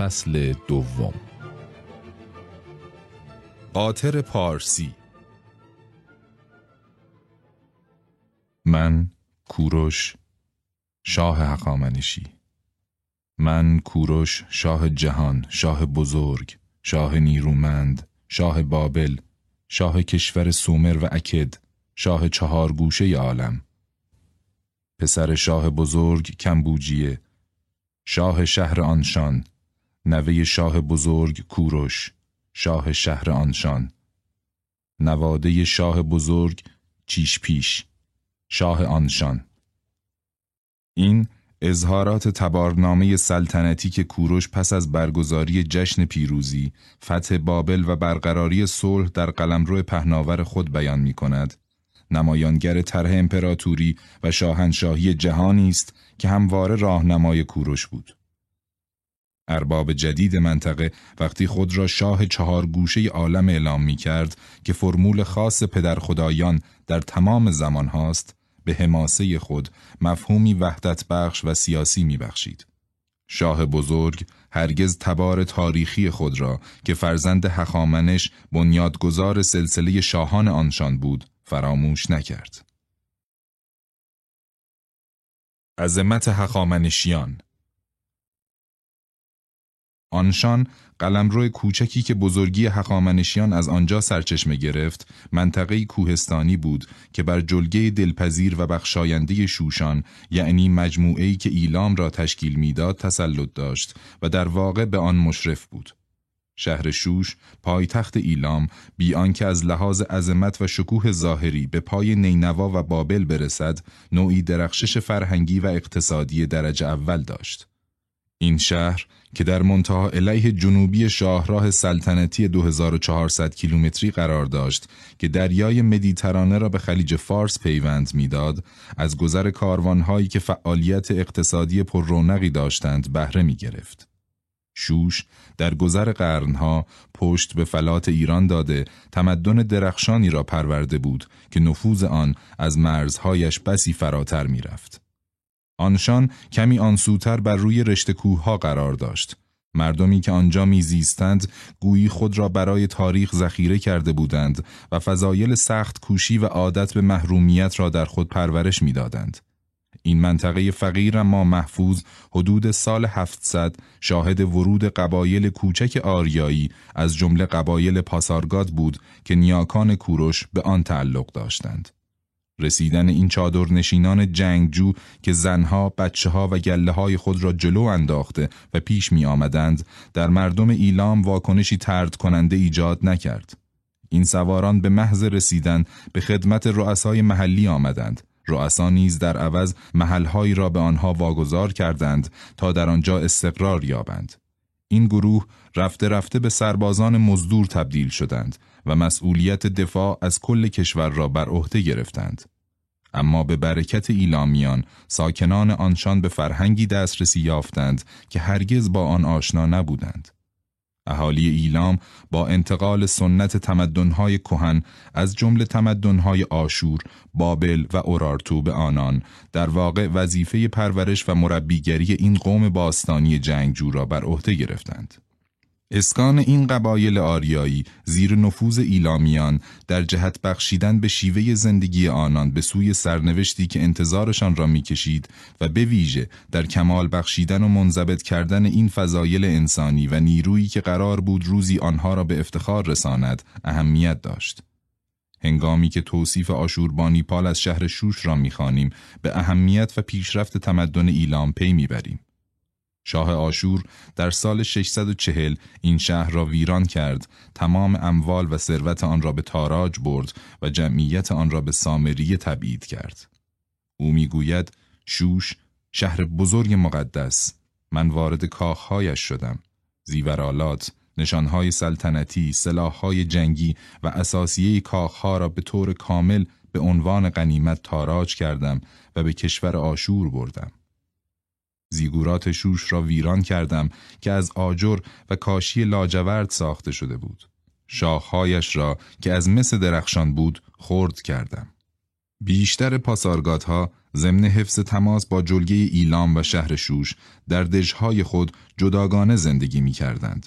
فصل دوم. قاطر پارسی. من کوروش شاه حقامنشی. من کوروش شاه جهان شاه بزرگ شاه نیرومند شاه بابل شاه کشور سومر و اکد شاه چهار گوشه عالم. پسر شاه بزرگ کمبوجیه شاه شهر آنشان نوه شاه بزرگ کوروش شاه شهر آنشان نواده شاه بزرگ چیش پیش شاه آنشان این اظهارات تبارنامه سلطنتی که کوروش پس از برگزاری جشن پیروزی، فتح بابل و برقراری صلح در قلمرو پهناور خود بیان می کند، نمایانگر طرح امپراتوری و شاهنشاهی جهانی است که همواره راهنمای کوروش بود. ارباب جدید منطقه وقتی خود را شاه چهار گوشه عالم اعلام می کرد که فرمول خاص پدر خدایان در تمام زمان هاست به حماسه خود مفهومی وحدت بخش و سیاسی می بخشید. شاه بزرگ هرگز تبار تاریخی خود را که فرزند هخامنش بنیادگذار سلسله شاهان آنشان بود فراموش نکرد. عظمت هخامنشیان آنشان قلمرو کوچکی که بزرگی حقامنشیان از آنجا سرچشمه گرفت منطقه کوهستانی بود که بر جلگه دلپذیر و بخشاینده شوشان یعنی مجموعه‌ای که ایلام را تشکیل می‌داد تسلط داشت و در واقع به آن مشرف بود. شهر شوش پایتخت ایلام بی آنکه از لحاظ عظمت و شکوه ظاهری به پای نینوا و بابل برسد نوعی درخشش فرهنگی و اقتصادی درجه اول داشت. این شهر که در منتها علیه جنوبی شاهراه سلطنتی 2400 کیلومتری قرار داشت که دریای مدیترانه را به خلیج فارس پیوند می‌داد از گذر کاروانهایی که فعالیت اقتصادی پررونقی داشتند بهره می گرفت. شوش در گذر قرنها پشت به فلات ایران داده تمدن درخشانی را پرورده بود که نفوذ آن از مرزهایش بسی فراتر می رفت. آنشان کمی آنسوتر بر روی رشته کوه قرار داشت. مردمی که آنجا میزیستند گویی خود را برای تاریخ ذخیره کرده بودند و فضایل سخت کوشی و عادت به محرومیت را در خود پرورش می‌دادند. این منطقه فقیر ما محفوظ حدود سال 700 شاهد ورود قبایل کوچک آریایی از جمله قبایل پاسارگاد بود که نیاکان کوروش به آن تعلق داشتند. رسیدن این چادر نشینان جنگجو که زنها، بچه ها و گله های خود را جلو انداخته و پیش می آمدند در مردم ایلام واکنشی ترد کننده ایجاد نکرد. این سواران به محض رسیدن به خدمت رؤسای محلی آمدند. رؤسا نیز در عوض محلهایی را به آنها واگذار کردند تا در آنجا استقرار یابند. این گروه رفته رفته به سربازان مزدور تبدیل شدند و مسئولیت دفاع از کل کشور را بر عهده گرفتند. اما به برکت ایلامیان ساکنان آنشان به فرهنگی دسترسی یافتند که هرگز با آن آشنا نبودند. اهالی ایلام با انتقال سنت تمدنهای کهن از جمله تمدنهای آشور، بابل و اورارتو به آنان در واقع وظیفه پرورش و مربیگری این قوم باستانی جنگجو را بر عهده گرفتند. اسکان این قبایل آریایی زیر نفوذ ایلامیان در جهت بخشیدن به شیوه زندگی آنان به سوی سرنوشتی که انتظارشان را می‌کشید و به ویژه در کمال بخشیدن و منضبط کردن این فضایل انسانی و نیرویی که قرار بود روزی آنها را به افتخار رساند اهمیت داشت. هنگامی که توصیف آشوربانی از شهر شوش را می‌خوانیم به اهمیت و پیشرفت تمدن ایلام پی می‌بریم. شاه آشور در سال 640 این شهر را ویران کرد، تمام اموال و ثروت آن را به تاراج برد و جمعیت آن را به سامریه تبعید کرد. او می‌گوید شوش شهر بزرگ مقدس من وارد کاخهایش شدم. زیورالات نشانهای سلطنتی سلاحهای جنگی و اساسیه کاخها را به طور کامل به عنوان غنیمت تاراج کردم و به کشور آشور بردم. زیگورات شوش را ویران کردم که از آجر و کاشی لاجورد ساخته شده بود. شاخهایش را که از مس درخشان بود خرد کردم. بیشتر پاسارگادها ضمن حفظ تماس با جلگه ایلام و شهر شوش در دژهای خود جداگانه زندگی می کردند.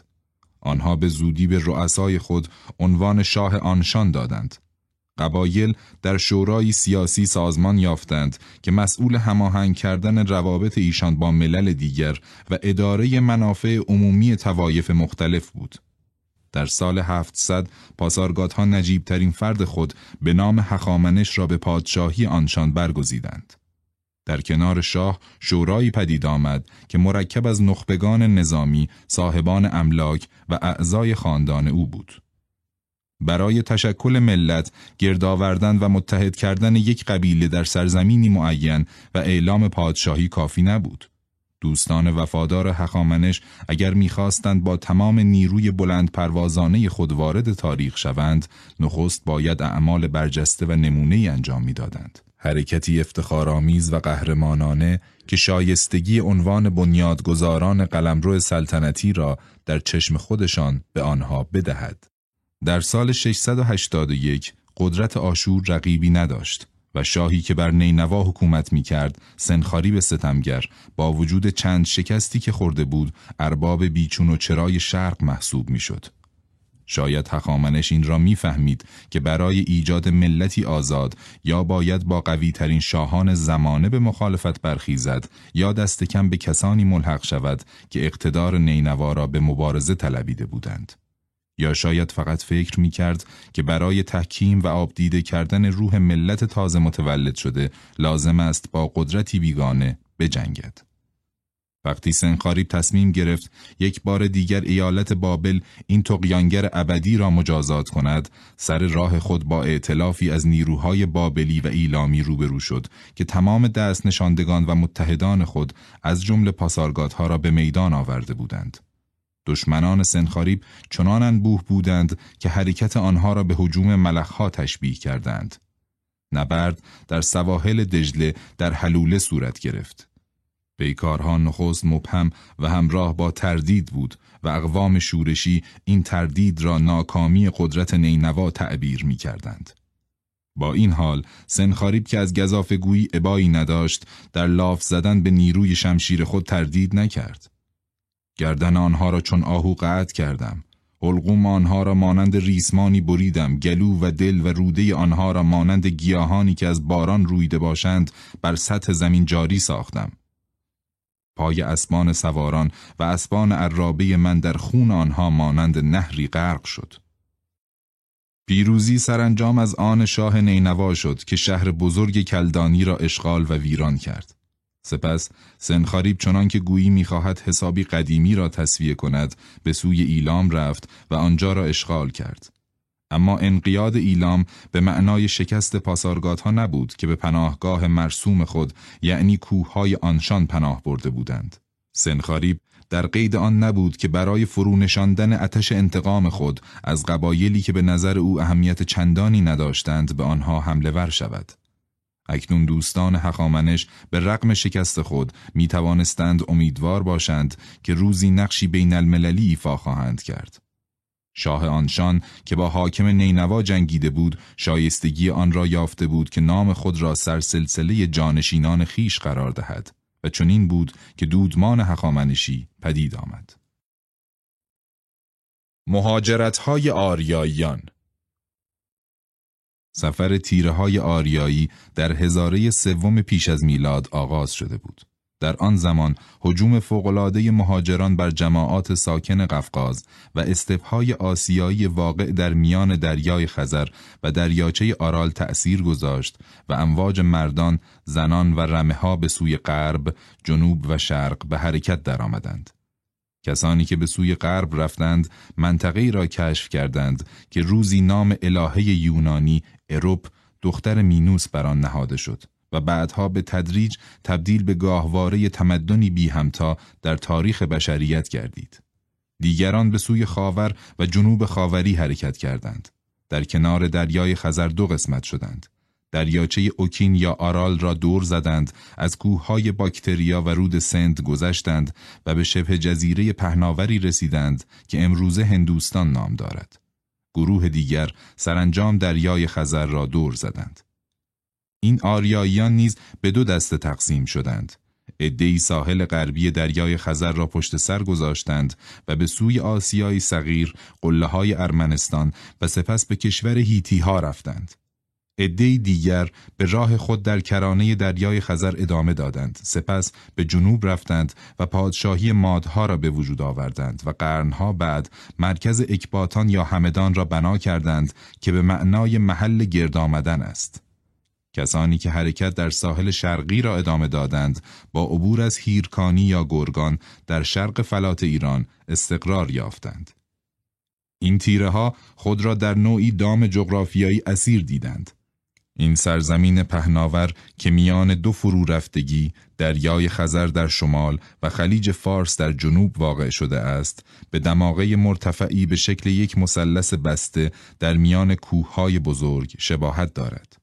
آنها به زودی به رؤسای خود عنوان شاه آنشان دادند. قبایل در شورای سیاسی سازمان یافتند که مسئول هماهنگ کردن روابط ایشان با ملل دیگر و اداره منافع عمومی توایف مختلف بود. در سال 700 پاسارگاد ها نجیب ترین فرد خود به نام حخامنش را به پادشاهی آنشان برگزیدند. در کنار شاه شورایی پدید آمد که مرکب از نخبگان نظامی، صاحبان املاک و اعضای خاندان او بود. برای تشکل ملت گردآوردن و متحد کردن یک قبیله در سرزمینی معین و اعلام پادشاهی کافی نبود. دوستان وفادار حخامنش اگر می‌خواستند با تمام نیروی بلند پروازانه خود وارد تاریخ شوند، نخست باید اعمال برجسته و نمونه انجام می‌دادند. حرکتی افتخارآمیز و قهرمانانه که شایستگی عنوان بنیادگذاران قلمرو سلطنتی را در چشم خودشان به آنها بدهد. در سال 681 قدرت آشور رقیبی نداشت و شاهی که بر نینوا حکومت می کرد به ستمگر با وجود چند شکستی که خورده بود ارباب بیچون و چرای شرق محسوب می شد. شاید حخامنش این را می‌فهمید که برای ایجاد ملتی آزاد یا باید با قوی ترین شاهان زمانه به مخالفت برخیزد یا دست کم به کسانی ملحق شود که اقتدار نینوا را به مبارزه طلبیده بودند. یا شاید فقط فکر می کرد که برای تحکیم و آبدیده کردن روح ملت تازه متولد شده لازم است با قدرتی بیگانه بجنگد. وقتی سنخاریب تصمیم گرفت یک بار دیگر ایالت بابل این تقیانگر ابدی را مجازات کند، سر راه خود با ائتلافی از نیروهای بابلی و ایلامی روبرو شد که تمام دست نشاندگان و متحدان خود از جمله پاسارگادها را به میدان آورده بودند. دشمنان سنخاریب چنان انبوه بودند که حرکت آنها را به حجوم ملخها تشبیه کردند. نبرد در سواحل دجله در حلوله صورت گرفت. پیکارها نخست مبهم و همراه با تردید بود و اقوام شورشی این تردید را ناکامی قدرت نینوا تعبیر می کردند. با این حال سنخاریب که از گذافگویی ابایی نداشت در لاف زدن به نیروی شمشیر خود تردید نکرد. گردن آنها را چون آهو قطع کردم. حلقوم آنها را مانند ریسمانی بریدم گلو و دل و روده آنها را مانند گیاهانی که از باران رویده باشند بر سطح زمین جاری ساختم. پای اسبان سواران و اسبان عرابه من در خون آنها مانند نهری غرق شد. پیروزی سرانجام از آن شاه نینوا شد که شهر بزرگ کلدانی را اشغال و ویران کرد. سپس سنخاریب چنان که گویی می‌خواهد حسابی قدیمی را تصویه کند به سوی ایلام رفت و آنجا را اشغال کرد. اما انقیاد ایلام به معنای شکست پاسارگات ها نبود که به پناهگاه مرسوم خود یعنی کوههای آنشان پناه برده بودند. سنخاریب در قید آن نبود که برای فرونشاندن اتش انتقام خود از قبایلی که به نظر او اهمیت چندانی نداشتند به آنها حمله ور شود. اکنون دوستان حقامنش به رقم شکست خود می توانستند امیدوار باشند که روزی نقشی بین المللی ایفا خواهند کرد. شاه آنشان که با حاکم نینوا جنگیده بود شایستگی آن را یافته بود که نام خود را سر سلسله جانشینان خیش قرار دهد و چنین بود که دودمان حقامنشی پدید آمد. مهاجرت های آریاییان سفر تیره های آریایی در هزاره سوم پیش از میلاد آغاز شده بود. در آن زمان حجوم فوقالعاده مهاجران بر جماعات ساکن قفقاز و استفهای آسیایی واقع در میان دریای خزر و دریاچه آرال تأثیر گذاشت و امواج مردان، زنان و رمه ها به سوی غرب، جنوب و شرق به حرکت درآمدند. کسانی که به سوی غرب رفتند منطقه را کشف کردند که روزی نام الهه یونانی اروپ دختر مینوس بر آن نهاده شد و بعدها به تدریج تبدیل به گاهواره تمدنی بی همتا در تاریخ بشریت گردید. دیگران به سوی خاور و جنوب خاوری حرکت کردند. در کنار دریای خزر دو قسمت شدند. دریاچه اوکین یا آرال را دور زدند، از کوههای باکتریا و رود سند گذشتند و به شبه جزیره پهناوری رسیدند که امروزه هندوستان نام دارد. گروه دیگر سرانجام دریای خزر را دور زدند. این آریاییان نیز به دو دسته تقسیم شدند. عدهای ساحل غربی دریای خزر را پشت سر گذاشتند و به سوی آسیای صغیر، قله های ارمنستان و سپس به کشور هیتی ها رفتند. عده دیگر به راه خود در کرانه دریای خزر ادامه دادند. سپس به جنوب رفتند و پادشاهی مادها را به وجود آوردند و قرنها بعد مرکز اکباتان یا همدان را بنا کردند که به معنای محل گرد آمدن است. کسانی که حرکت در ساحل شرقی را ادامه دادند با عبور از هیرکانی یا گرگان در شرق فلات ایران استقرار یافتند. این تیره ها خود را در نوعی دام جغرافیایی اسیر دیدند. این سرزمین پهناور که میان دو فرو رفتگی دریای خزر در شمال و خلیج فارس در جنوب واقع شده است به دماغه مرتفعی به شکل یک مثلث بسته در میان کوههای بزرگ شباهت دارد.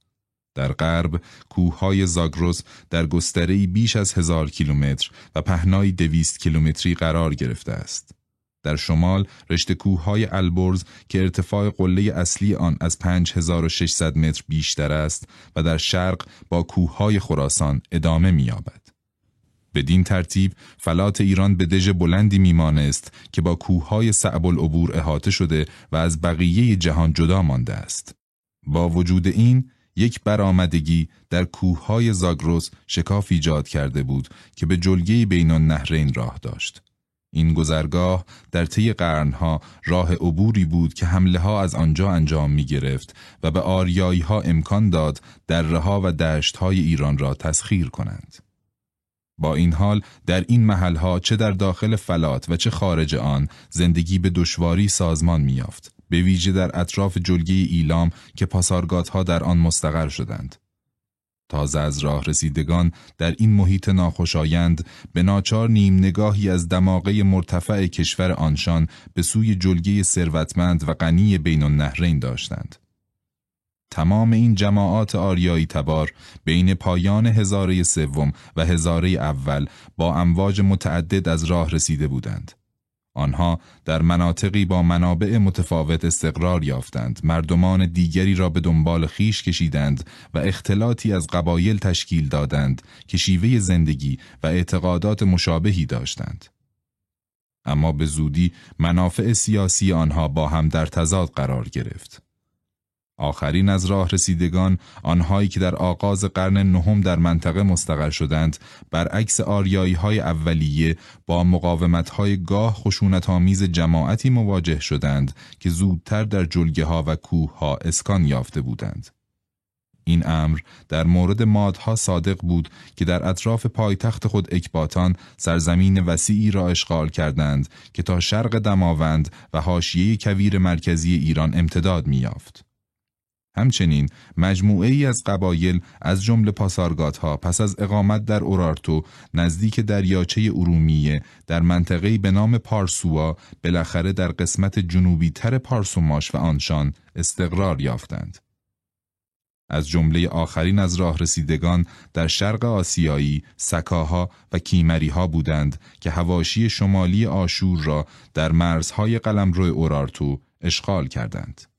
در غرب کوههای زاگروس در گستره‌ای بیش از هزار کیلومتر و پهنای دویست کیلومتری قرار گرفته است. در شمال رشته کوههای البرز که ارتفاع قله اصلی آن از 5600 متر بیشتر است و در شرق با کوههای خراسان ادامه می‌یابد. بدین ترتیب فلات ایران به دژ بلندی میمانست که با کوههای صعب العبور احاطه شده و از بقیه جهان جدا مانده است. با وجود این یک برآمدگی در کوههای زاگروس شکاف ایجاد کرده بود که به جلگه بین النهرین راه داشت. این گذرگاه در طی قرنها راه عبوری بود که حمله ها از آنجا انجام می گرفت و به آریایی ها امکان داد دره ها و دشت های ایران را تسخیر کنند. با این حال در این محلها چه در داخل فلات و چه خارج آن زندگی به دشواری سازمان میافت به ویژه در اطراف جلگه ایلام که پاسارگات ها در آن مستقر شدند. تازه از راه رسیدگان در این محیط ناخوشایند به ناچار نیم نگاهی از دماغه مرتفع کشور آنشان به سوی جلگه ثروتمند و غنی بین النهرین داشتند. تمام این جماعات آریایی تبار بین پایان هزاره سوم و هزاره اول با امواج متعدد از راه رسیده بودند. آنها در مناطقی با منابع متفاوت استقرار یافتند. مردمان دیگری را به دنبال خیش کشیدند و اختلاطی از قبایل تشکیل دادند که شیوه زندگی و اعتقادات مشابهی داشتند. اما به زودی منافع سیاسی آنها با هم در تضاد قرار گرفت. آخرین از راه رسیدگان آنهایی که در آغاز قرن نهم در منطقه مستقر شدند برعکس آریایی های اولیه با مقاومت های گاه خشونت آمیز جماعتی مواجه شدند که زودتر در جلگه ها و کوه ها اسکان یافته بودند. این امر در مورد مادها صادق بود که در اطراف پایتخت خود اکباتان سرزمین وسیعی را اشغال کردند که تا شرق دماوند و حاشیه کویر مرکزی ایران امتداد می‌یافت. همچنین مجموعه ای از قبایل از جمله پاسارگات ها پس از اقامت در اورارتو نزدیک دریاچه ارومیه در منطقه‌ای به نام پارسوا بالاخره در قسمت جنوبی تر پارسوماش و آنشان استقرار یافتند. از جمله آخرین از راه رسیدگان در شرق آسیایی سکاها و کیمری ها بودند که هواشی شمالی آشور را در مرزهای قلمرو اورارتو اشغال کردند.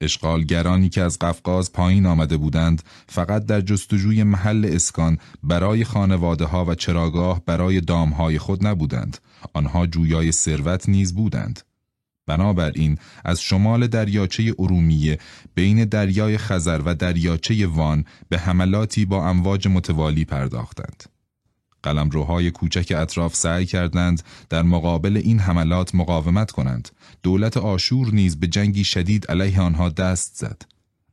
اشغالگرانی که از قفقاز پایین آمده بودند فقط در جستجوی محل اسکان برای خانواده ها و چراگاه برای دامهای خود نبودند. آنها جویای ثروت نیز بودند. بنابراین از شمال دریاچه ارومیه بین دریای خزر و دریاچه وان به حملاتی با امواج متوالی پرداختند. قلمروهای کوچک اطراف سعی کردند در مقابل این حملات مقاومت کنند. دولت آشور نیز به جنگی شدید علیه آنها دست زد.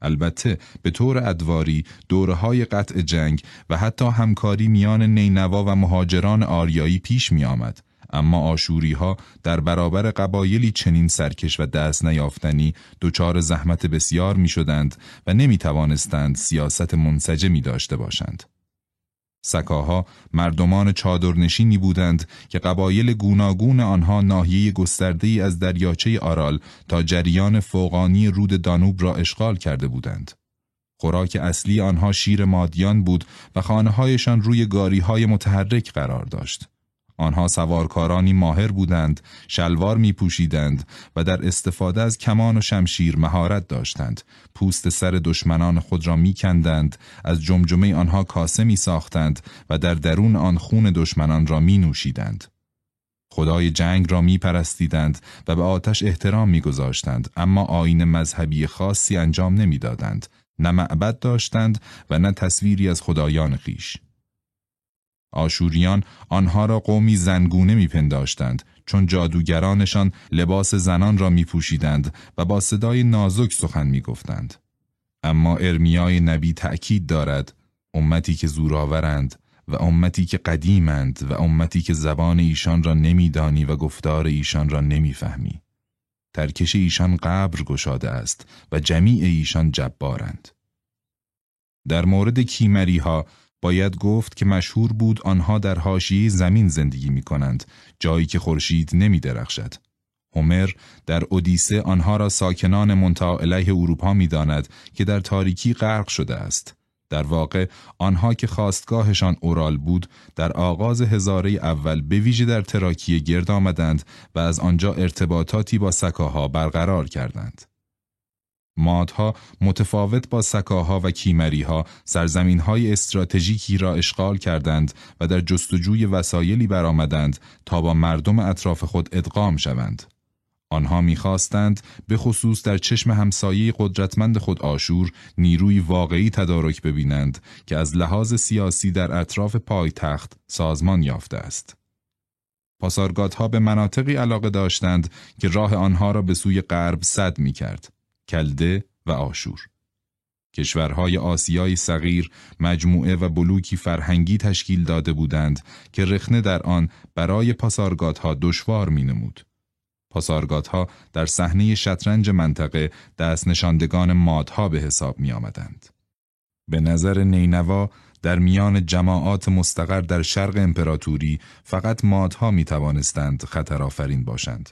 البته به طور ادواری دوره های قطع جنگ و حتی همکاری میان نینوا و مهاجران آریایی پیش می آمد. اما آشوری ها در برابر قبایلی چنین سرکش و دست نیافتنی دچار زحمت بسیار می شدند و نمی توانستند سیاست منسجمی داشته باشند. سکاها مردمان چادرنشینی بودند که قبایل گوناگون آنها ناحیه گسترده از دریاچه آرال تا جریان فوقانی رود دانوب را اشغال کرده بودند. خوراک اصلی آنها شیر مادیان بود و خانه هایشان روی گاری های متحرک قرار داشت. آنها سوارکارانی ماهر بودند، شلوار می پوشیدند و در استفاده از کمان و شمشیر مهارت داشتند. پوست سر دشمنان خود را می کندند، از جمجمه آنها کاسه می ساختند و در درون آن خون دشمنان را می نوشیدند. خدای جنگ را می پرستیدند و به آتش احترام می گذاشتند اما آین مذهبی خاصی انجام نمی دادند. نه معبد داشتند و نه تصویری از خدایان خیش. آشوریان آنها را قومی زنگونه میپنداشتند چون جادوگرانشان لباس زنان را میپوشیدند و با صدای نازک سخن می‌گفتند. اما ارمیای نبی تأکید دارد امتی که زورآورند و امتی که قدیمند و امتی که زبان ایشان را نمیدانی و گفتار ایشان را نمی‌فهمی. ترکش ایشان قبر گشاده است و جمیع ایشان جبارند. در مورد کیمری ها باید گفت که مشهور بود آنها در حاشیه زمین زندگی می کنند جایی که خورشید نمی درخشد. هومر در اودیسه آنها را ساکنان منتها علیه اروپا می داند که در تاریکی غرق شده است. در واقع آنها که خواستگاهشان اورال بود در آغاز هزاره اول به ویژه در تراکیه گرد آمدند و از آنجا ارتباطاتی با سکاها برقرار کردند. مادها متفاوت با سکاها و کیمریها سرزمین های استراتژیکی را اشغال کردند و در جستجوی وسایلی برآمدند تا با مردم اطراف خود ادغام شوند. آنها می‌خواستند به خصوص در چشم همسایه قدرتمند خود آشور نیروی واقعی تدارک ببینند که از لحاظ سیاسی در اطراف پایتخت سازمان یافته است. پاسارگات ها به مناطقی علاقه داشتند که راه آنها را به سوی غرب صد می کرد. کلده و آشور. کشورهای آسیای صغیر مجموعه و بلوکی فرهنگی تشکیل داده بودند که رخنه در آن برای پاسارگات ها دشوار می نمود. پاسارگات ها در صحنه شطرنج منطقه دست نشاندگان مادها به حساب می آمدند. به نظر نینوا در میان جماعات مستقر در شرق امپراتوری فقط مادها می توانستند خطر آفرین باشند.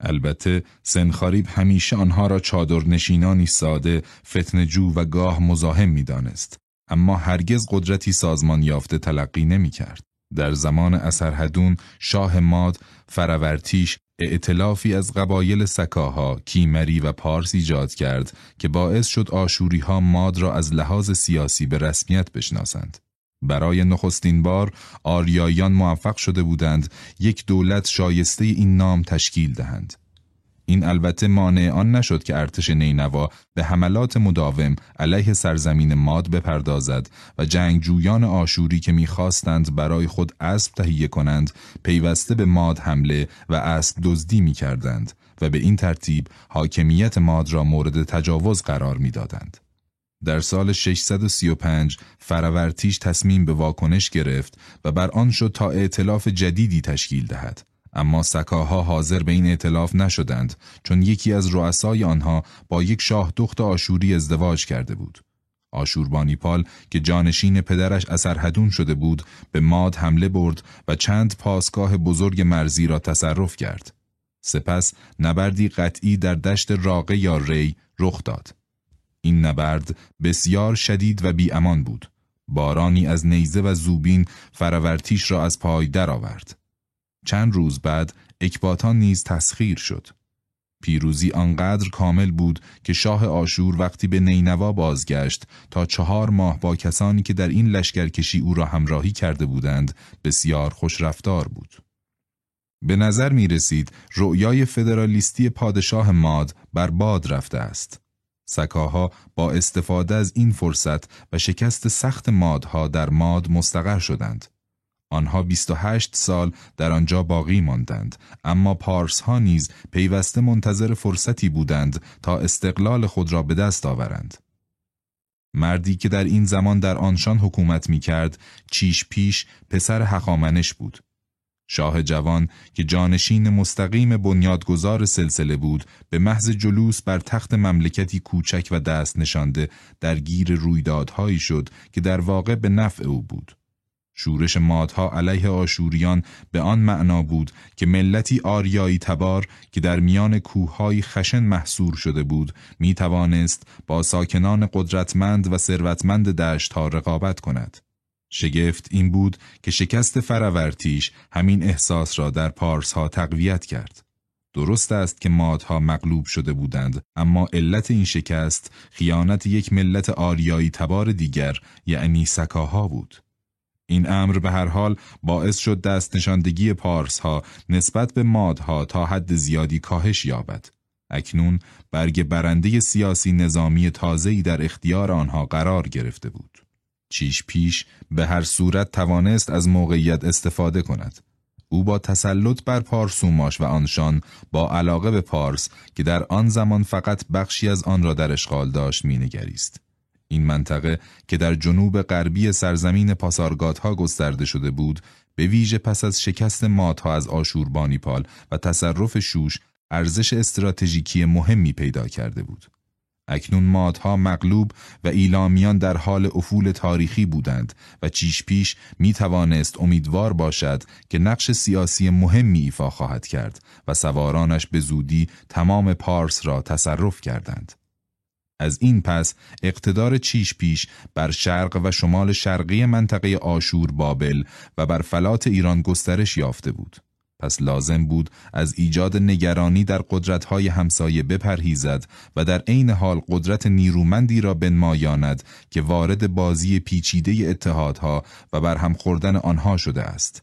البته سنخاریب همیشه آنها را چادر نشینانی ساده، فتنجو و گاه مزاحم می دانست. اما هرگز قدرتی سازمان یافته تلقی نمی کرد. در زمان اثرهدون شاه ماد فرورتیش ائتلافی از قبایل سکاها، کیمری و پارس ایجاد کرد که باعث شد آشوری ها ماد را از لحاظ سیاسی به رسمیت بشناسند. برای نخستین بار آریایان موفق شده بودند یک دولت شایسته این نام تشکیل دهند. این البته مانع آن نشد که ارتش نینوا به حملات مداوم علیه سرزمین ماد بپردازد و جنگجویان آشوری که می‌خواستند برای خود اسب تهیه کنند پیوسته به ماد حمله و اسب دزدی می‌کردند و به این ترتیب حاکمیت ماد را مورد تجاوز قرار می‌دادند. در سال 635 فرورتیش تصمیم به واکنش گرفت و بر آن شد تا ائتلاف جدیدی تشکیل دهد. اما سکاها حاضر به این ائتلاف نشدند چون یکی از رؤسای آنها با یک شاه دخت آشوری ازدواج کرده بود. آشوربانیپال که جانشین پدرش اثرهدون شده بود به ماد حمله برد و چند پاسگاه بزرگ مرزی را تصرف کرد. سپس نبردی قطعی در دشت راقه یا ری رخ داد. این نبرد بسیار شدید و بیامان بود. بارانی از نیزه و زوبین فرورتیش را از پای درآورد. چند روز بعد اکباتان نیز تسخیر شد. پیروزی آنقدر کامل بود که شاه آشور وقتی به نینوا بازگشت تا چهار ماه با کسانی که در این لشکرکشی او را همراهی کرده بودند بسیار خوش رفتار بود. به نظر می رسید رؤیای فدرالیستی پادشاه ماد بر باد رفته است. سکاها با استفاده از این فرصت و شکست سخت مادها در ماد مستقر شدند. آنها 28 سال در آنجا باقی ماندند اما پارس ها نیز پیوسته منتظر فرصتی بودند تا استقلال خود را به دست آورند. مردی که در این زمان در آنشان حکومت می کرد چیش پیش پسر حقامنش بود. شاه جوان که جانشین مستقیم بنیادگذار سلسله بود به محض جلوس بر تخت مملکتی کوچک و دست نشانده در گیر رویدادهایی شد که در واقع به نفع او بود. شورش مادها علیه آشوریان به آن معنا بود که ملتی آریایی تبار که در میان کوههای خشن محصور شده بود می توانست با ساکنان قدرتمند و ثروتمند دشت ها رقابت کند. شگفت این بود که شکست فرورتیش همین احساس را در پارس ها تقویت کرد. درست است که مادها مغلوب شده بودند اما علت این شکست خیانت یک ملت آریایی تبار دیگر یعنی سکاها بود. این امر به هر حال باعث شد دست نشاندگی پارس ها نسبت به مادها تا حد زیادی کاهش یابد. اکنون برگ برنده سیاسی نظامی تازه‌ای در اختیار آنها قرار گرفته بود. چیش پیش به هر صورت توانست از موقعیت استفاده کند. او با تسلط بر پارسوماش و آنشان با علاقه به پارس که در آن زمان فقط بخشی از آن را در اشغال داشت مینگریست. این منطقه که در جنوب غربی سرزمین پاسارگات ها گسترده شده بود به ویژه پس از شکست مادها از آشوربانیپال و تصرف شوش ارزش استراتژیکی مهمی پیدا کرده بود. اکنون مادها مغلوب و ایلامیان در حال افول تاریخی بودند و چیش پیش می توانست امیدوار باشد که نقش سیاسی مهمی ایفا خواهد کرد و سوارانش به زودی تمام پارس را تصرف کردند. از این پس اقتدار چیش پیش بر شرق و شمال شرقی منطقه آشور بابل و بر فلات ایران گسترش یافته بود. پس لازم بود از ایجاد نگرانی در قدرت‌های همسایه بپرهیزد و در عین حال قدرت نیرومندی را بنمایاند که وارد بازی پیچیده اتحادها و برهم خوردن آنها شده است.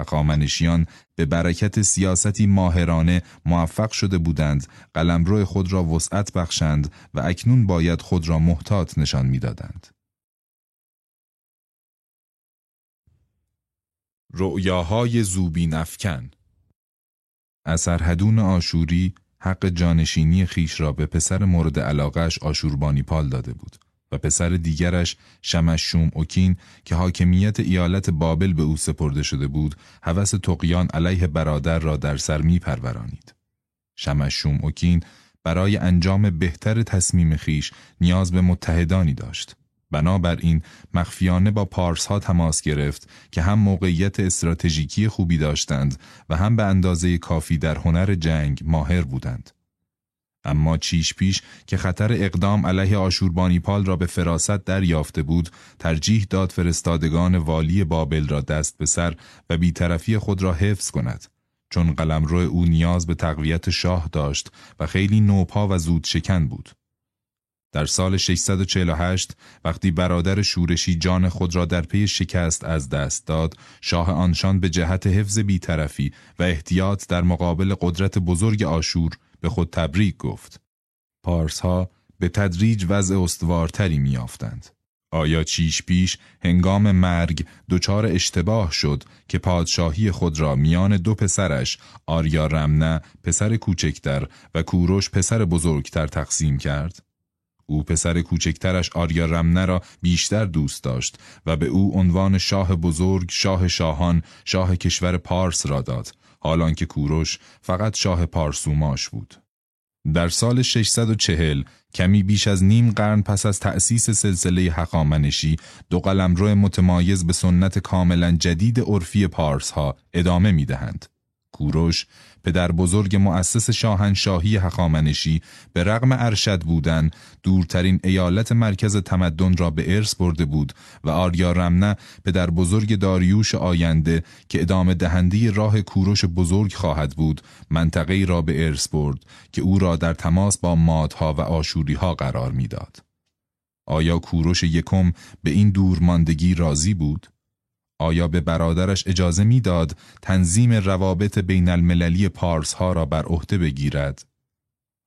حقامنشیان به برکت سیاستی ماهرانه موفق شده بودند قلمرو خود را وسعت بخشند و اکنون باید خود را محتاط نشان می‌دادند. رؤیاهای زوبین افکن اثرهدون آشوری حق جانشینی خیش را به پسر مورد علاقش آشوربانی پال داده بود و پسر دیگرش شمشوم اوکین که حاکمیت ایالت بابل به او سپرده شده بود هوس تقیان علیه برادر را در سر می پرورانید. شمشوم اوکین برای انجام بهتر تصمیم خیش نیاز به متحدانی داشت. بنابراین مخفیانه با پارس ها تماس گرفت که هم موقعیت استراتژیکی خوبی داشتند و هم به اندازه کافی در هنر جنگ ماهر بودند. اما چیش پیش که خطر اقدام علیه آشوربانیپال را به فراست دریافته بود ترجیح داد فرستادگان والی بابل را دست به سر و بیطرفی خود را حفظ کند چون قلمرو او نیاز به تقویت شاه داشت و خیلی نوپا و زود شکن بود در سال 648 وقتی برادر شورشی جان خود را در پی شکست از دست داد شاه آنشان به جهت حفظ بیطرفی و احتیاط در مقابل قدرت بزرگ آشور به خود تبریک گفت. پارس ها به تدریج وضع استوارتری میافتند. آیا چیش پیش هنگام مرگ دچار اشتباه شد که پادشاهی خود را میان دو پسرش آریا رمنه پسر کوچکتر و کوروش پسر بزرگتر تقسیم کرد؟ او پسر کوچکترش آریا رمنه را بیشتر دوست داشت و به او عنوان شاه بزرگ، شاه شاهان، شاه کشور پارس را داد حالان که کوروش فقط شاه پارسوماش بود. در سال 640 کمی بیش از نیم قرن پس از تأسیس سلسله حقامنشی دو قلمرو متمایز به سنت کاملا جدید عرفی پارس ها ادامه می دهند. کوروش پدر بزرگ مؤسس شاهنشاهی هخامنشی به رغم ارشد بودن دورترین ایالت مرکز تمدن را به ارث برده بود و آریا رمنه پدر بزرگ داریوش آینده که ادامه دهنده راه کوروش بزرگ خواهد بود منطقه را به ارث برد که او را در تماس با مادها و آشوریها قرار می‌داد. آیا کوروش یکم به این دورماندگی راضی بود؟ آیا به برادرش اجازه می‌داد تنظیم روابط بین المللی پارس ها را بر عهده بگیرد؟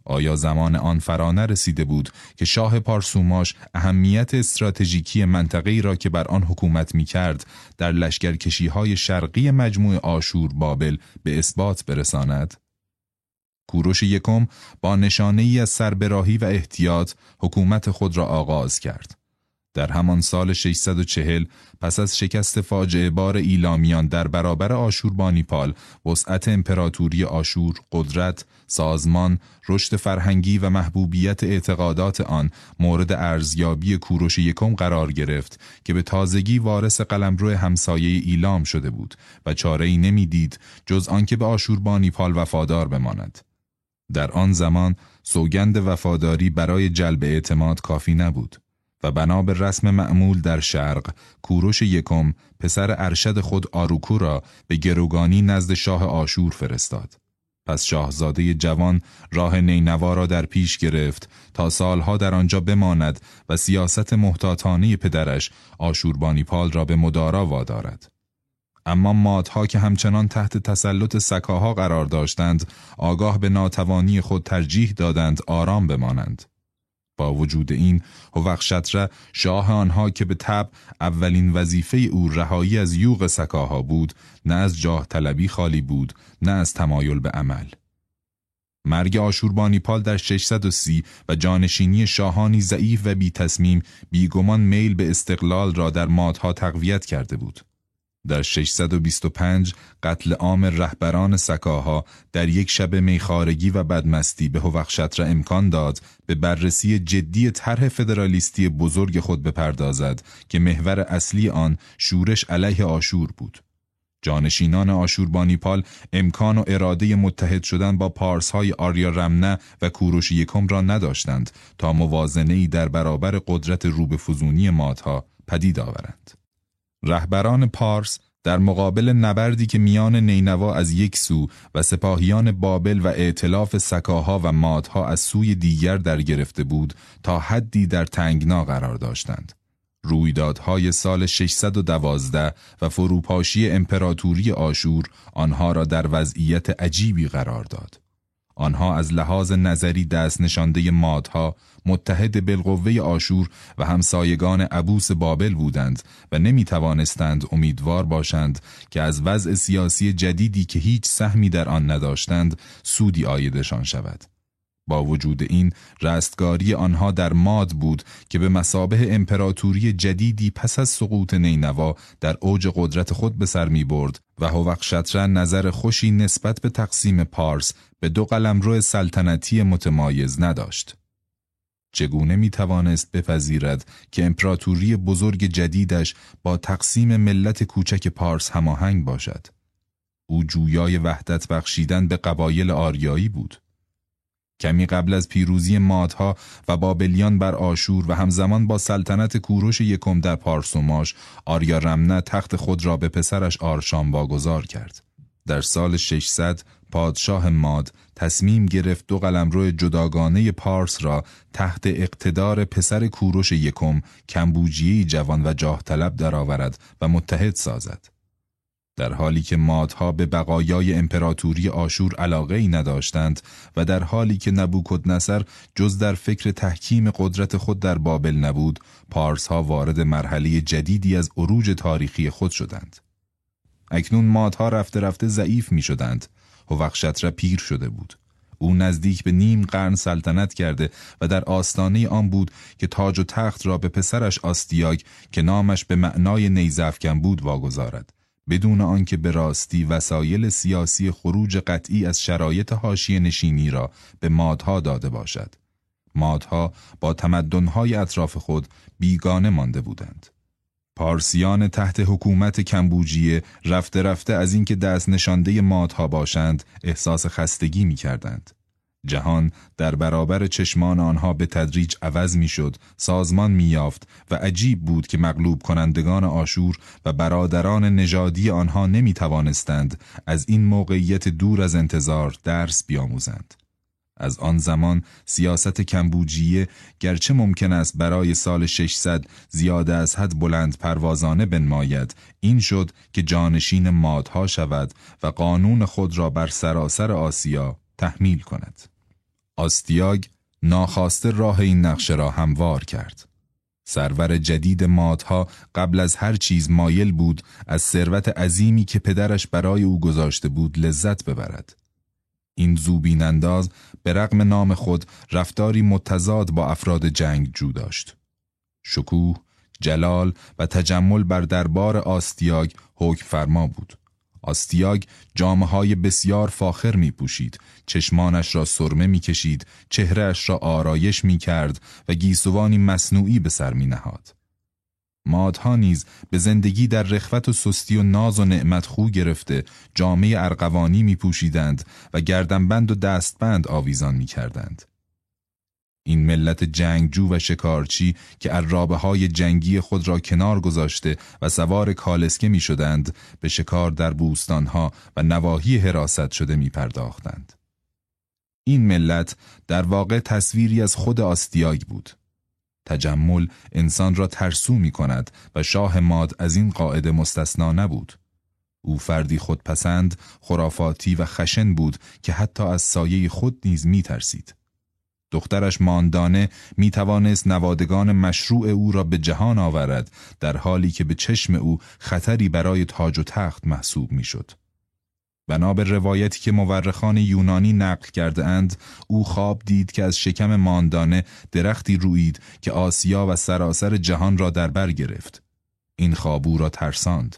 آیا زمان آن فرانه رسیده بود که شاه پارسوماش اهمیت استراتژیکی منطقه‌ای را که بر آن حکومت می کرد در لشکرکشی های شرقی مجموع آشور بابل به اثبات برساند؟ کوروش یکم با نشانه ای از سربراهی و احتیاط حکومت خود را آغاز کرد. در همان سال 640 پس از شکست فاجعه بار ایلامیان در برابر آشوربانیپال وسعت امپراتوری آشور قدرت سازمان رشد فرهنگی و محبوبیت اعتقادات آن مورد ارزیابی کوروش یکم قرار گرفت که به تازگی وارث قلمرو همسایه ایلام شده بود و چاره ای نمی‌دید جز آنکه به آشوربانیپال وفادار بماند. در آن زمان سوگند وفاداری برای جلب اعتماد کافی نبود. و بنا به رسم معمول در شرق کوروش یکم پسر ارشد خود آروکو را به گروگانی نزد شاه آشور فرستاد. پس شاهزاده جوان راه نینوا را در پیش گرفت تا سالها در آنجا بماند و سیاست محتاطانه پدرش آشوربانی پال را به مدارا وادارد. اما مادها که همچنان تحت تسلط سکاها قرار داشتند آگاه به ناتوانی خود ترجیح دادند آرام بمانند. با وجود این هوخشتره شاه آنها که به تب اولین وظیفه او رهایی از یوغ سکاها بود نه از جاه طلبی خالی بود نه از تمایل به عمل مرگ آشوربانیپال در 630 و جانشینی شاهانی ضعیف و بی تصمیم بیگمان میل به استقلال را در مادها تقویت کرده بود. در 625 قتل عام رهبران سکاها در یک شب میخارگی و بدمستی به هوخشت را امکان داد به بررسی جدی طرح فدرالیستی بزرگ خود بپردازد که محور اصلی آن شورش علیه آشور بود. جانشینان آشوربانیپال امکان و اراده متحد شدن با پارس های آریا رمنه و کوروش یکم را نداشتند تا موازنه در برابر قدرت روبه فزونی مادها پدید آورند. رهبران پارس در مقابل نبردی که میان نینوا از یک سو و سپاهیان بابل و ائتلاف سکاها و مادها از سوی دیگر در گرفته بود تا حدی در تنگنا قرار داشتند. رویدادهای سال 612 و فروپاشی امپراتوری آشور آنها را در وضعیت عجیبی قرار داد. آنها از لحاظ نظری دست نشانده مادها متحد بالقوه آشور و همسایگان عبوس بابل بودند و نمی توانستند امیدوار باشند که از وضع سیاسی جدیدی که هیچ سهمی در آن نداشتند سودی آیدشان شود. با وجود این رستگاری آنها در ماد بود که به مسابه امپراتوری جدیدی پس از سقوط نینوا در اوج قدرت خود به سر می برد و هوخشتره نظر خوشی نسبت به تقسیم پارس به دو قلمرو سلطنتی متمایز نداشت. چگونه می توانست بپذیرد که امپراتوری بزرگ جدیدش با تقسیم ملت کوچک پارس هماهنگ باشد؟ او جویای وحدت بخشیدن به قبایل آریایی بود. کمی قبل از پیروزی مادها و بابلیان بر آشور و همزمان با سلطنت کوروش یکم در پارسوماش آریا رمنه تخت خود را به پسرش آرشام واگذار کرد. در سال 600 پادشاه ماد تصمیم گرفت دو قلمرو جداگانه پارس را تحت اقتدار پسر کوروش یکم کمبوجیه جوان و جاه طلب درآورد و متحد سازد. در حالی که مادها به بقایای امپراتوری آشور علاقه ای نداشتند و در حالی که نبوکد نصر جز در فکر تحکیم قدرت خود در بابل نبود، پارس ها وارد مرحله جدیدی از عروج تاریخی خود شدند. اکنون مادها رفته رفته ضعیف می شدند و را پیر شده بود. او نزدیک به نیم قرن سلطنت کرده و در آستانه آن بود که تاج و تخت را به پسرش آستیاگ که نامش به معنای نیزفکن بود واگذارد. بدون آنکه به راستی وسایل سیاسی خروج قطعی از شرایط حاشیه نشینی را به مادها داده باشد. مادها با تمدنهای اطراف خود بیگانه مانده بودند. پارسیان تحت حکومت کمبوجیه رفته رفته از اینکه دست نشانده مادها باشند احساس خستگی می کردند. جهان در برابر چشمان آنها به تدریج عوض می‌شد، سازمان میافت و عجیب بود که مغلوب کنندگان آشور و برادران نژادی آنها نمی توانستند از این موقعیت دور از انتظار درس بیاموزند. از آن زمان سیاست کمبوجیه گرچه ممکن است برای سال 600 زیاده از حد بلند پروازانه بنماید این شد که جانشین مادها شود و قانون خود را بر سراسر آسیا تحمیل کند. آستیاگ ناخواسته راه این نقشه را هموار کرد. سرور جدید مادها قبل از هر چیز مایل بود از ثروت عظیمی که پدرش برای او گذاشته بود لذت ببرد. این زوبین انداز به رغم نام خود رفتاری متضاد با افراد جنگ جو داشت. شکوه، جلال و تجمل بر دربار آستیاگ حکم فرما بود. آستیاگ جامعه های بسیار فاخر می پوشید، چشمانش را سرمه می کشید، چهرهش را آرایش می کرد و گیسوانی مصنوعی به سر می نهاد. مادها نیز به زندگی در رخوت و سستی و ناز و نعمت خو گرفته جامعه ارقوانی می پوشیدند و گردنبند و دستبند آویزان می کردند. این ملت جنگجو و شکارچی که عرابه های جنگی خود را کنار گذاشته و سوار کالسکه می شدند به شکار در بوستانها و نواحی حراست شده می پرداختند. این ملت در واقع تصویری از خود آستیاگ بود. تجمل انسان را ترسو می کند و شاه ماد از این قاعده مستثنا نبود. او فردی خودپسند، خرافاتی و خشن بود که حتی از سایه خود نیز می ترسید. دخترش ماندانه می توانست نوادگان مشروع او را به جهان آورد در حالی که به چشم او خطری برای تاج و تخت محسوب می شد. بنا به روایتی که مورخان یونانی نقل کرده اند او خواب دید که از شکم ماندانه درختی روید که آسیا و سراسر جهان را در بر گرفت. این خواب او را ترساند.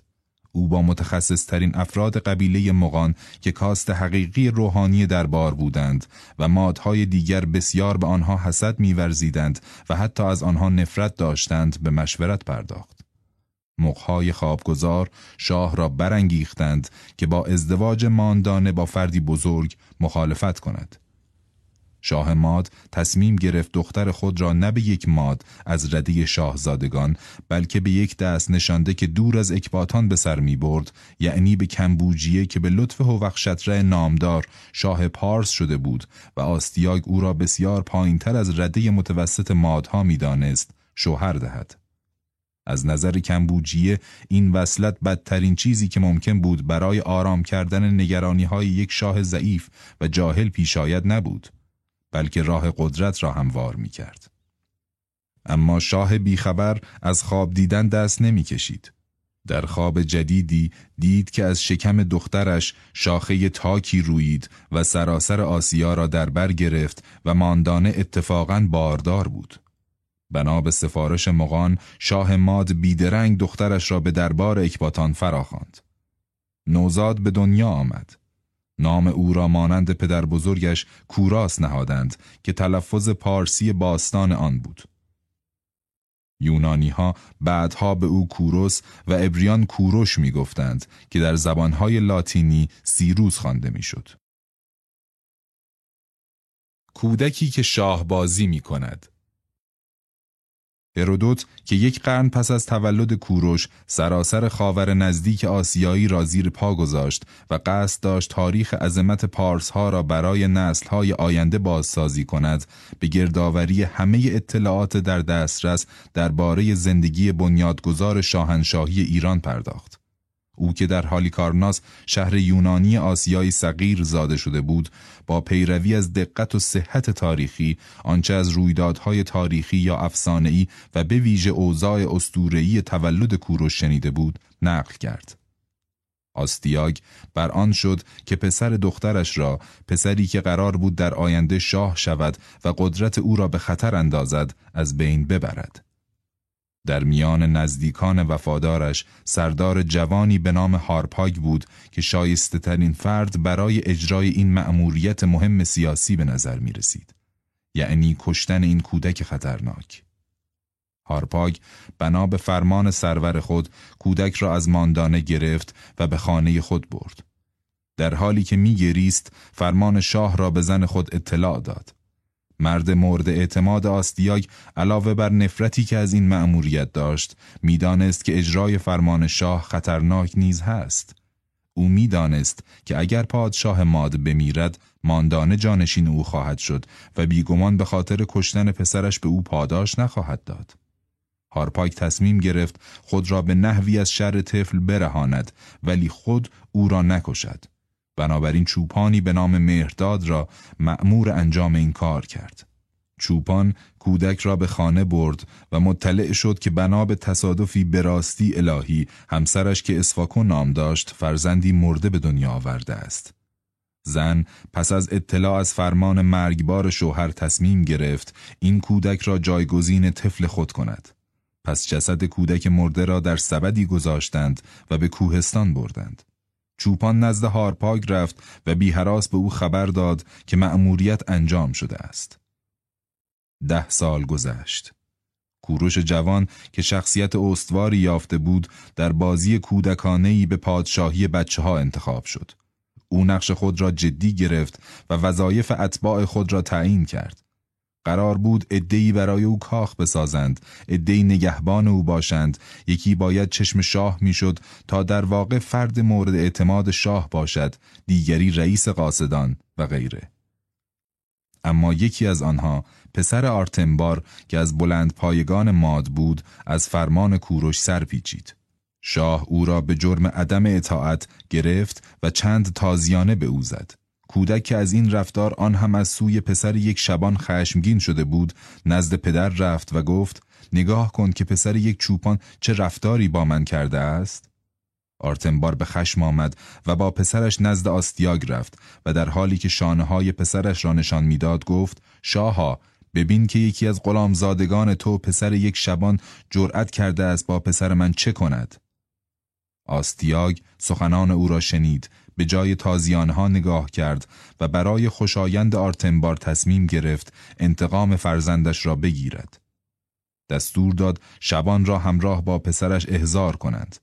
او با متخصص ترین افراد قبیله مغان که کاست حقیقی روحانی دربار بودند و مادهای دیگر بسیار به آنها حسد میورزیدند و حتی از آنها نفرت داشتند به مشورت پرداخت. مقهای خوابگذار شاه را برانگیختند که با ازدواج ماندانه با فردی بزرگ مخالفت کند. شاه ماد تصمیم گرفت دختر خود را نه به یک ماد از رده شاهزادگان بلکه به یک دست نشانده که دور از اکباتان به سر می برد یعنی به کمبوجیه که به لطف هوخشتره نامدار شاه پارس شده بود و آستیاگ او را بسیار پایینتر از رده متوسط مادها می‌دانست شوهر دهد. از نظر کمبوجیه این وصلت بدترین چیزی که ممکن بود برای آرام کردن نگرانی های یک شاه ضعیف و جاهل پیشاید نبود. بلکه راه قدرت را هموار می کرد. اما شاه بیخبر از خواب دیدن دست نمی کشید. در خواب جدیدی دید که از شکم دخترش شاخه تاکی روید و سراسر آسیا را در بر گرفت و ماندانه اتفاقا باردار بود. بنا به سفارش مغان شاه ماد بیدرنگ دخترش را به دربار اکباتان فراخواند. نوزاد به دنیا آمد. نام او را مانند پدر بزرگش کوراس نهادند که تلفظ پارسی باستان آن بود. یونانی ها بعدها به او کوروس و ابریان کوروش می گفتند که در زبانهای لاتینی سیروس خوانده می‌شد. کودکی که شاهبازی می کند هرودوت که یک قرن پس از تولد کوروش سراسر خاور نزدیک آسیایی را زیر پا گذاشت و قصد داشت تاریخ عظمت پارس ها را برای نسل های آینده بازسازی کند به گردآوری همه اطلاعات در دسترس درباره زندگی بنیادگذار شاهنشاهی ایران پرداخت. او که در کارناس شهر یونانی آسیای صغیر زاده شده بود با پیروی از دقت و صحت تاریخی آنچه از رویدادهای تاریخی یا افسانه‌ای و به ویژه اوضاع اسطوره‌ای تولد کوروش شنیده بود نقل کرد. آستیاگ بر آن شد که پسر دخترش را پسری که قرار بود در آینده شاه شود و قدرت او را به خطر اندازد از بین ببرد. در میان نزدیکان وفادارش سردار جوانی به نام هارپاگ بود که شایسته ترین فرد برای اجرای این مأموریت مهم سیاسی به نظر می رسید. یعنی کشتن این کودک خطرناک. هارپاگ بنا به فرمان سرور خود کودک را از ماندانه گرفت و به خانه خود برد. در حالی که می گریست فرمان شاه را به زن خود اطلاع داد. مرد مورد اعتماد آستیاگ علاوه بر نفرتی که از این مأموریت داشت می‌دانست که اجرای فرمان شاه خطرناک نیز هست. او می‌دانست که اگر پادشاه ماد بمیرد ماندانه جانشین او خواهد شد و بیگمان به خاطر کشتن پسرش به او پاداش نخواهد داد. هارپاک تصمیم گرفت خود را به نحوی از شر طفل برهاند ولی خود او را نکشد. بنابراین چوپانی به نام مهرداد را مأمور انجام این کار کرد. چوپان کودک را به خانه برد و مطلع شد که بنا به تصادفی براستی الهی همسرش که اسفاکو نام داشت فرزندی مرده به دنیا آورده است. زن پس از اطلاع از فرمان مرگبار شوهر تصمیم گرفت این کودک را جایگزین طفل خود کند. پس جسد کودک مرده را در سبدی گذاشتند و به کوهستان بردند. چوپان نزد هارپاگ رفت و بیهراس به او خبر داد که مأموریت انجام شده است. ده سال گذشت. کوروش جوان که شخصیت استواری یافته بود در بازی کودکانهی به پادشاهی بچه ها انتخاب شد. او نقش خود را جدی گرفت و وظایف اتباع خود را تعیین کرد. قرار بود ادهی برای او کاخ بسازند ادهی نگهبان او باشند. یکی باید چشم شاه می‌شد تا در واقع فرد مورد اعتماد شاه باشد دیگری رئیس قاصدان و غیره. اما یکی از آنها پسر آرتنبار که از بلند پایگان ماد بود از فرمان کوروش سر پیچید. شاه او را به جرم عدم اطاعت گرفت و چند تازیانه به او زد. کودک که از این رفتار آن هم از سوی پسر یک شبان خشمگین شده بود. نزد پدر رفت و گفت نگاه کن که پسر یک چوپان چه رفتاری با من کرده است. آرتنبار به خشم آمد و با پسرش نزد آستیاگ رفت و در حالی که شانه های پسرش را نشان می‌داد گفت شاها ببین که یکی از غلامزادگان تو پسر یک شبان جرأت کرده است با پسر من چه کند. آستیاگ سخنان او را شنید به جای تازیانها نگاه کرد و برای خوشایند آرتنبار تصمیم گرفت انتقام فرزندش را بگیرد. دستور داد شبان را همراه با پسرش احضار کنند.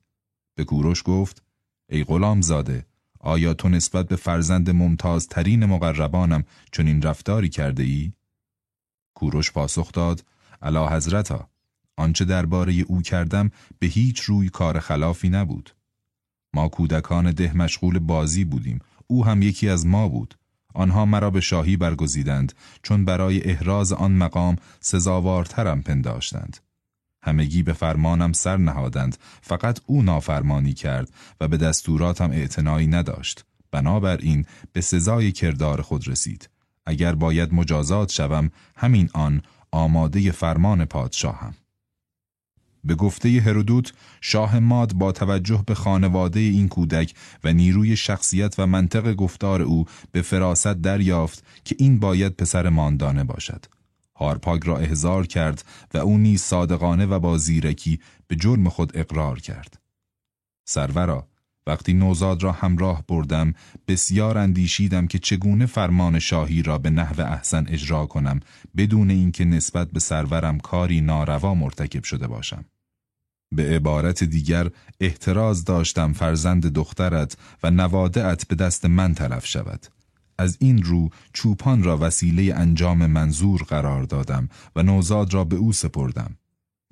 به کوروش گفت ای غلام زاده آیا تو نسبت به فرزند ممتازترین مقربانم چنین رفتاری کرده ای؟ کوروش پاسخ داد علا حضرتا آنچه درباره او کردم به هیچ روی کار خلافی نبود. ما کودکان ده مشغول بازی بودیم. او هم یکی از ما بود. آنها مرا به شاهی برگزیدند چون برای احراز آن مقام سزاوارترم پنداشتند. همگی به فرمانم سر نهادند فقط او نافرمانی کرد و به دستوراتم اعتنایی نداشت. بنابراین به سزای کردار خود رسید. اگر باید مجازات شوم همین آن آماده فرمان پادشاهم. به گفته هرودوت شاه ماد با توجه به خانواده این کودک و نیروی شخصیت و منطق گفتار او به فراست دریافت که این باید پسر ماندانه باشد. هارپاگ را احضار کرد و او نیز صادقانه و با زیرکی به جرم خود اقرار کرد. سرورا وقتی نوزاد را همراه بردم بسیار اندیشیدم که چگونه فرمان شاهی را به نحو احسن اجرا کنم بدون اینکه نسبت به سرورم کاری ناروا مرتکب شده باشم. به عبارت دیگر احتراز داشتم فرزند دخترت و نوادعت به دست من تلف شود. از این رو چوپان را وسیله انجام منظور قرار دادم و نوزاد را به او سپردم.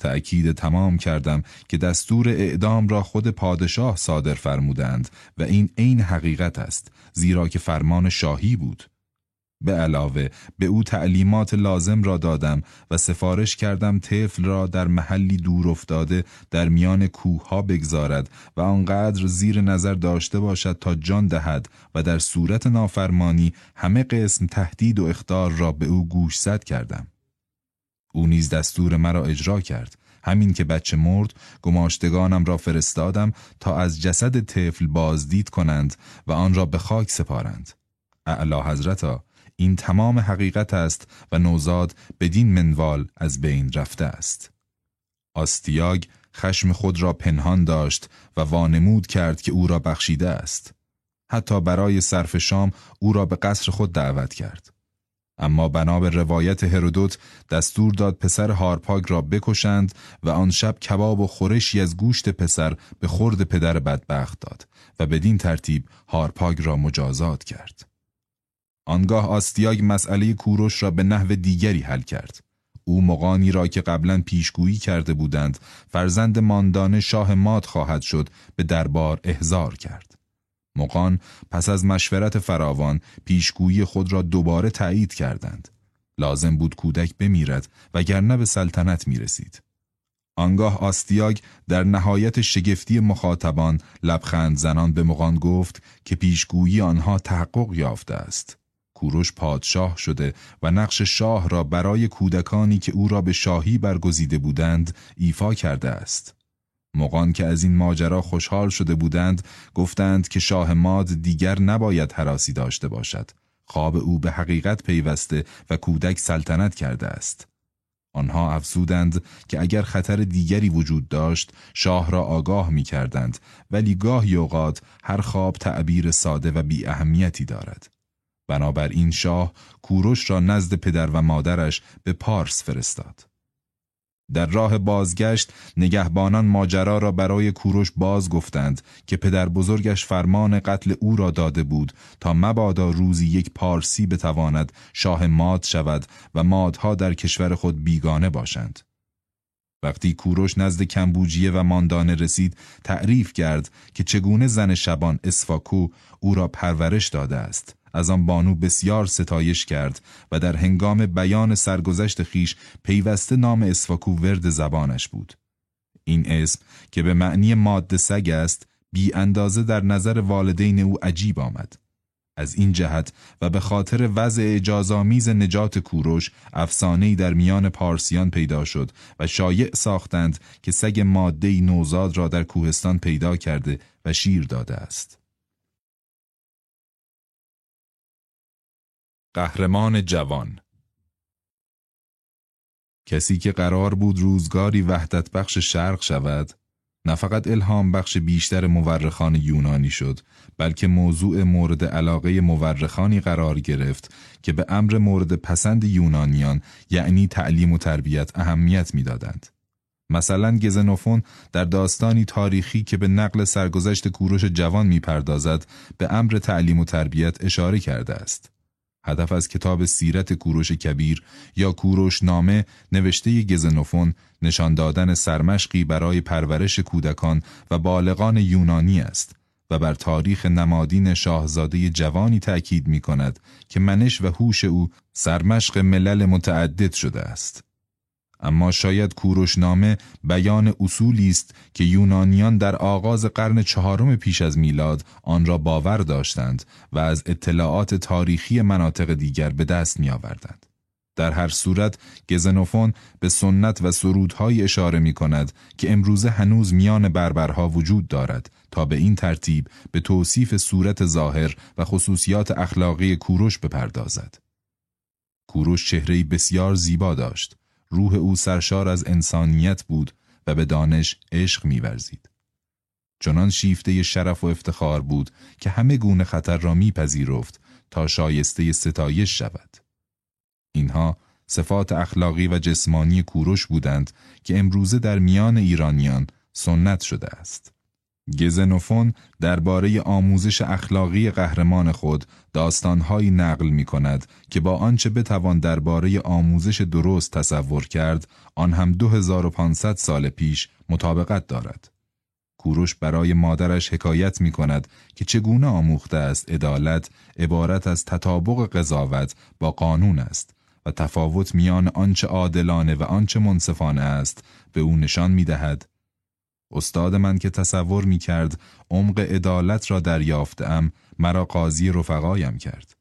تأکید تمام کردم که دستور اعدام را خود پادشاه صادر فرمودند و این عین حقیقت است زیرا که فرمان شاهی بود. به علاوه به او تعلیمات لازم را دادم و سفارش کردم طفل را در محلی دور افتاده در میان کوه ها بگذارد و آنقدر زیر نظر داشته باشد تا جان دهد و در صورت نافرمانی همه قسم تهدید و اختار را به او گوش زد کردم. او نیز دستور مرا اجرا کرد. همین که بچه مرد گماشتگانم را فرستادم تا از جسد طفل بازدید کنند و آن را به خاک سپارند. اعلی حضرتا این تمام حقیقت است و نوزاد بدین منوال از بین رفته است. آستیاگ خشم خود را پنهان داشت و وانمود کرد که او را بخشیده است. حتی برای صرف شام او را به قصر خود دعوت کرد. اما بنا به روایت هرودوت دستور داد پسر هارپاگ را بکشند و آن شب کباب و خورشی از گوشت پسر به خورد پدر بدبخت داد و بدین ترتیب هارپاگ را مجازات کرد. آنگاه آستیاگ مسئله کوروش را به نحو دیگری حل کرد. او مقانی را که قبلا پیشگویی کرده بودند فرزند ماندانه شاه ماد خواهد شد به دربار احضار کرد. مقان پس از مشورت فراوان پیشگویی خود را دوباره تایید کردند. لازم بود کودک بمیرد وگرنه به سلطنت می رسید. آنگاه آستیاگ در نهایت شگفتی مخاطبان لبخند زنان به مقان گفت که پیشگویی آنها تحقق یافته است. کوروش پادشاه شده و نقش شاه را برای کودکانی که او را به شاهی برگزیده بودند ایفا کرده است. مقان که از این ماجرا خوشحال شده بودند گفتند که شاه ماد دیگر نباید حراسی داشته باشد. خواب او به حقیقت پیوسته و کودک سلطنت کرده است. آنها افزودند که اگر خطر دیگری وجود داشت شاه را آگاه می کردند ولی گاهی اوقات هر خواب تعبیر ساده و بی اهمیتی دارد. بنابراین شاه کوروش را نزد پدر و مادرش به پارس فرستاد. در راه بازگشت نگهبانان ماجرا را برای کوروش باز گفتند که پدر بزرگش فرمان قتل او را داده بود تا مبادا روزی یک پارسی بتواند شاه ماد شود و مادها در کشور خود بیگانه باشند. وقتی کوروش نزد کمبوجیه و ماندانه رسید تعریف کرد که چگونه زن شبان اسفاکو او را پرورش داده است از آن بانو بسیار ستایش کرد و در هنگام بیان سرگذشت خیش پیوسته نام اسفاکو ورد زبانش بود. این اسم که به معنی ماده سگ است بی اندازه در نظر والدین او عجیب آمد. از این جهت و به خاطر وضع اجازامیز نجات کوروش افسانه‌ای در میان پارسیان پیدا شد و شایع ساختند که سگ ماده نوزاد را در کوهستان پیدا کرده و شیر داده است. قهرمان جوان کسی که قرار بود روزگاری وحدت بخش شرق شود نه فقط الهام بخش بیشتر مورخان یونانی شد بلکه موضوع مورد علاقه مورخانی قرار گرفت که به امر مورد پسند یونانیان یعنی تعلیم و تربیت اهمیت می‌دادند. مثلا گزنوفون در داستانی تاریخی که به نقل سرگذشت کوروش جوان می‌پردازد به امر تعلیم و تربیت اشاره کرده است. هدف از کتاب سیرت کوروش کبیر یا کوروش نامه نوشته گزنوفون نشان دادن سرمشقی برای پرورش کودکان و بالغان یونانی است و بر تاریخ نمادین شاهزاده جوانی تأکید می کند که منش و هوش او سرمشق ملل متعدد شده است. اما شاید کوروشنامه بیان اصولی است که یونانیان در آغاز قرن چهارم پیش از میلاد آن را باور داشتند و از اطلاعات تاریخی مناطق دیگر به دست می آوردند. در هر صورت گزنوفون به سنت و سرودهایی اشاره می کند که امروزه هنوز میان بربرها وجود دارد تا به این ترتیب به توصیف صورت ظاهر و خصوصیات اخلاقی کوروش بپردازد. کوروش چهرهی بسیار زیبا داشت روح او سرشار از انسانیت بود و به دانش عشق میورزید. چنان شیفته شرف و افتخار بود که همه گونه خطر را میپذیرفت تا شایسته ستایش شود. اینها صفات اخلاقی و جسمانی کوروش بودند که امروزه در میان ایرانیان سنت شده است. گزنوفون درباره آموزش اخلاقی قهرمان خود داستانهایی نقل می کند که با آنچه بتوان درباره آموزش درست تصور کرد آن هم 2500 سال پیش مطابقت دارد. کوروش برای مادرش حکایت می کند که چگونه آموخته است عدالت عبارت از تطابق قضاوت با قانون است و تفاوت میان آنچه عادلانه و آنچه منصفانه است به او نشان می دهد استاد من که تصور می کرد عمق عدالت را دریافتم مرا قاضی رفقایم کرد.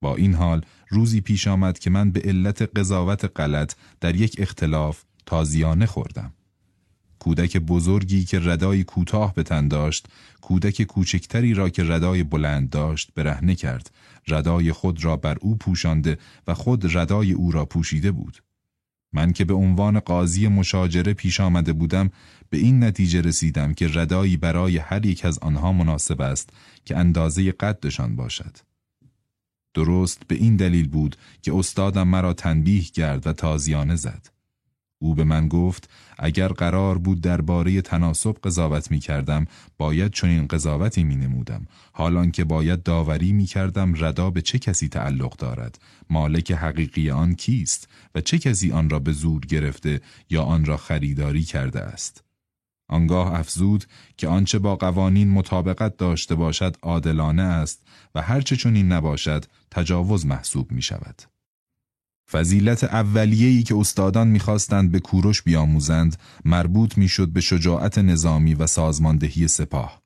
با این حال روزی پیش آمد که من به علت قضاوت غلط در یک اختلاف تازیانه خوردم. کودک بزرگی که ردای کوتاه به تن داشت، کودک کوچکتری را که ردای بلند داشت برهنه کرد، ردای خود را بر او پوشانده و خود ردای او را پوشیده بود. من که به عنوان قاضی مشاجره پیش آمده بودم به این نتیجه رسیدم که ردایی برای هر یک از آنها مناسب است که اندازه قدشان باشد. درست به این دلیل بود که استادم مرا تنبیه کرد و تازیانه زد. او به من گفت اگر قرار بود درباره تناسب قضاوت می کردم باید چنین قضاوتی می نمودم حالان که باید داوری می کردم ردا به چه کسی تعلق دارد مالک حقیقی آن کیست و چه کسی آن را به زور گرفته یا آن را خریداری کرده است آنگاه افزود که آنچه با قوانین مطابقت داشته باشد عادلانه است و هرچه چنین نباشد تجاوز محسوب می شود. فضیلت اولیه‌ای که استادان می‌خواستند به کوروش بیاموزند مربوط می‌شد به شجاعت نظامی و سازماندهی سپاه.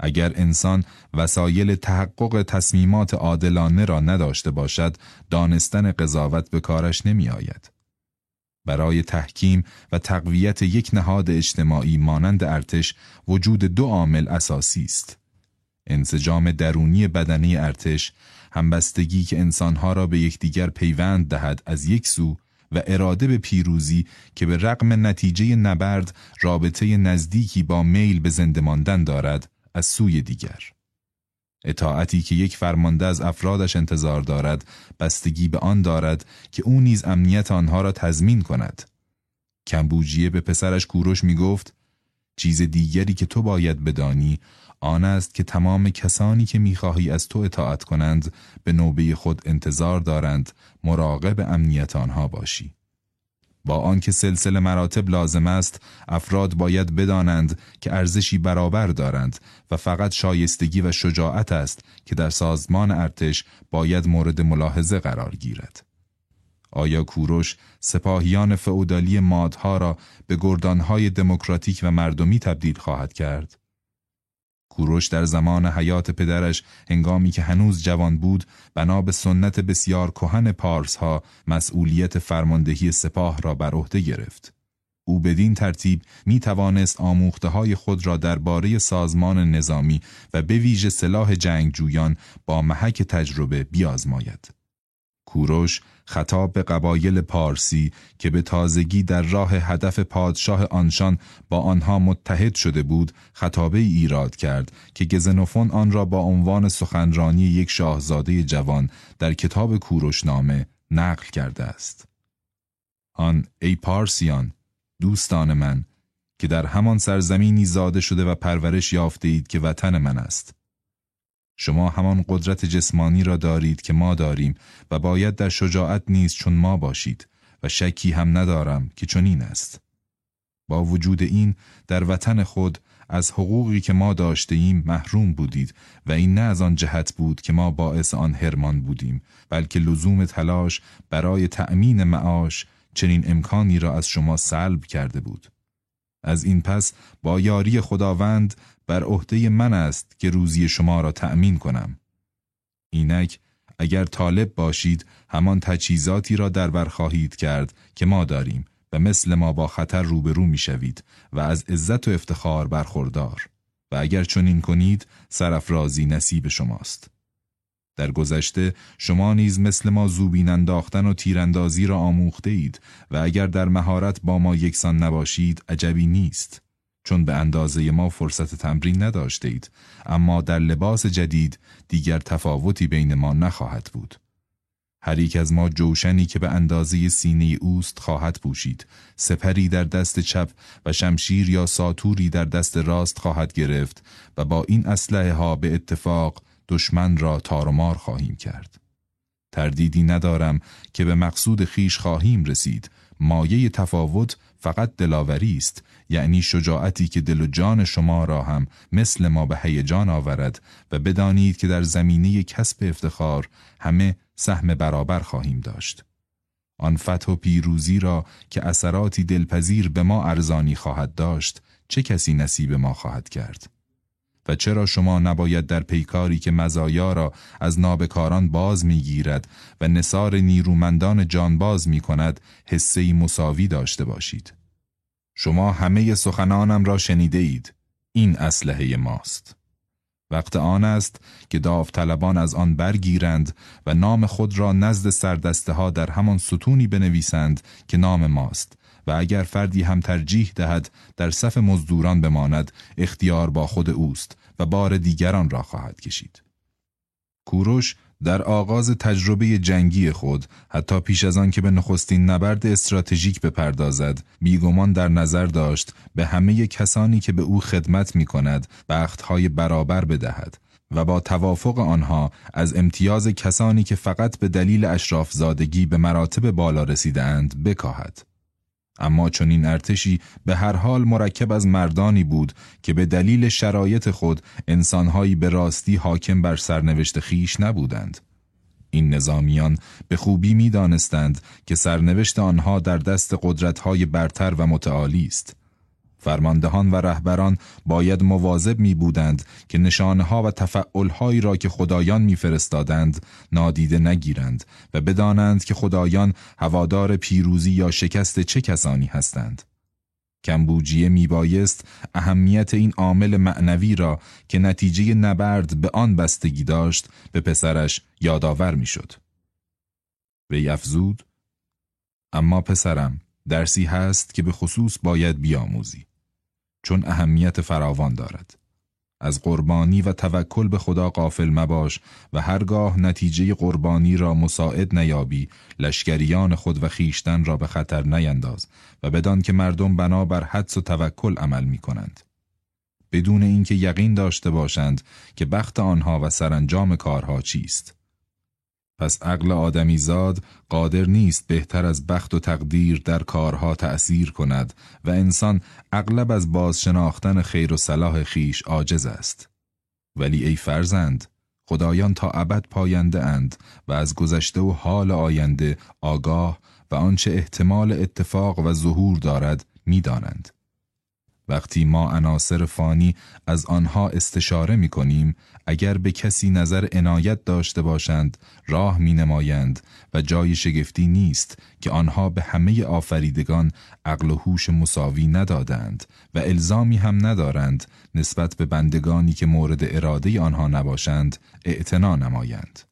اگر انسان وسایل تحقق تصمیمات عادلانه را نداشته باشد، دانستن قضاوت به کارش نمی آید. برای تحکیم و تقویت یک نهاد اجتماعی مانند ارتش وجود دو عامل اساسی است. انسجام درونی بدنی ارتش همبستگی که انسانها را به یکدیگر پیوند دهد از یک سو و اراده به پیروزی که به رغم نتیجه نبرد رابطه نزدیکی با میل به زنده ماندن دارد از سوی دیگر اطاعتی که یک فرمانده از افرادش انتظار دارد بستگی به آن دارد که او نیز امنیت آنها را تضمین کند کمبوجیه به پسرش کوروش می گفت چیز دیگری که تو باید بدانی آن است که تمام کسانی که می‌خواهی از تو اطاعت کنند به نوبه خود انتظار دارند مراقب امنیت آنها باشی. با آنکه سلسله مراتب لازم است افراد باید بدانند که ارزشی برابر دارند و فقط شایستگی و شجاعت است که در سازمان ارتش باید مورد ملاحظه قرار گیرد. آیا کوروش سپاهیان فئودالی مادها را به گردانهای دموکراتیک و مردمی تبدیل خواهد کرد؟ کوروش در زمان حیات پدرش هنگامی که هنوز جوان بود بنا به سنت بسیار کهن پارس ها مسئولیت فرماندهی سپاه را بر عهده گرفت. او بدین ترتیب می توانست آموخته های خود را درباره سازمان نظامی و به ویژه سلاح جنگجویان با محک تجربه بیازماید. کوروش خطاب به قبایل پارسی که به تازگی در راه هدف پادشاه آنشان با آنها متحد شده بود خطابه ایراد کرد که گزنوفون آن را با عنوان سخنرانی یک شاهزاده جوان در کتاب کوروشنامه نقل کرده است. آن ای پارسیان دوستان من که در همان سرزمینی زاده شده و پرورش یافته اید که وطن من است شما همان قدرت جسمانی را دارید که ما داریم و باید در شجاعت نیز چون ما باشید و شکی هم ندارم که چنین است. با وجود این در وطن خود از حقوقی که ما داشته ایم محروم بودید و این نه از آن جهت بود که ما باعث آن هرمان بودیم بلکه لزوم تلاش برای تأمین معاش چنین امکانی را از شما سلب کرده بود. از این پس با یاری خداوند بر عهده من است که روزی شما را تأمین کنم. اینک اگر طالب باشید همان تجهیزاتی را در بر خواهید کرد که ما داریم و مثل ما با خطر روبرو می شوید و از عزت و افتخار برخوردار و اگر چنین کنید سرفرازی نصیب شماست. در گذشته شما نیز مثل ما زوبین انداختن و تیراندازی را آموخته اید و اگر در مهارت با ما یکسان نباشید عجبی نیست. چون به اندازه ما فرصت تمرین نداشته اید اما در لباس جدید دیگر تفاوتی بین ما نخواهد بود. هر یک از ما جوشنی که به اندازه سینه اوست خواهد پوشید، سپری در دست چپ و شمشیر یا ساتوری در دست راست خواهد گرفت و با این اسلحه ها به اتفاق دشمن را تارمار خواهیم کرد. تردیدی ندارم که به مقصود خیش خواهیم رسید مایه تفاوت فقط دلاوری است یعنی شجاعتی که دل و جان شما را هم مثل ما به هیجان آورد و بدانید که در زمینه کسب افتخار همه سهم برابر خواهیم داشت. آن فتح و پیروزی را که اثراتی دلپذیر به ما ارزانی خواهد داشت چه کسی نصیب ما خواهد کرد؟ و چرا شما نباید در پیکاری که مزایا را از نابکاران باز می‌گیرد و نصار نیرومندان جانباز می کند حسه مساوی داشته باشید. شما همه سخنانم را شنیده اید. این اسلحه ماست. وقت آن است که داوطلبان از آن برگیرند و نام خود را نزد سردسته ها در همان ستونی بنویسند که نام ماست و اگر فردی هم ترجیح دهد در صف مزدوران بماند اختیار با خود اوست. و بار دیگران را خواهد کشید. کوروش در آغاز تجربه جنگی خود حتی پیش از آن که به نخستین نبرد استراتژیک بپردازد بیگمان در نظر داشت به همه کسانی که به او خدمت می کند بختهای برابر بدهد و با توافق آنها از امتیاز کسانی که فقط به دلیل اشراف زادگی به مراتب بالا رسیدند بکاهد. اما چون این ارتشی به هر حال مرکب از مردانی بود که به دلیل شرایط خود انسانهایی به راستی حاکم بر سرنوشت خیش نبودند. این نظامیان به خوبی می دانستند که سرنوشت آنها در دست قدرتهای برتر و متعالی است. فرماندهان و رهبران باید مواظب می بودند که نشانه ها و تفعلهایی را که خدایان میفرستادند نادیده نگیرند و بدانند که خدایان هوادار پیروزی یا شکست چه کسانی هستند. کمبوجیه می بایست اهمیت این عامل معنوی را که نتیجه نبرد به آن بستگی داشت به پسرش یادآور می شد. وی افزود اما پسرم درسی هست که به خصوص باید بیاموزی چون اهمیت فراوان دارد از قربانی و توکل به خدا قافل مباش و هرگاه نتیجه قربانی را مساعد نیابی لشکریان خود و خیشتن را به خطر نینداز و بدان که مردم بنا بر حدس و توکل عمل می کنند. بدون اینکه یقین داشته باشند که بخت آنها و سرانجام کارها چیست. پس عقل آدمی زاد قادر نیست بهتر از بخت و تقدیر در کارها تأثیر کند و انسان اغلب از بازشناختن خیر و صلاح خیش عاجز است. ولی ای فرزند، خدایان تا ابد پاینده اند و از گذشته و حال آینده آگاه و آنچه احتمال اتفاق و ظهور دارد می‌دانند. وقتی ما عناصر فانی از آنها استشاره می کنیم اگر به کسی نظر عنایت داشته باشند راه می نمایند و جای شگفتی نیست که آنها به همه آفریدگان عقل و هوش مساوی ندادند و الزامی هم ندارند نسبت به بندگانی که مورد اراده آنها نباشند اعتنا نمایند.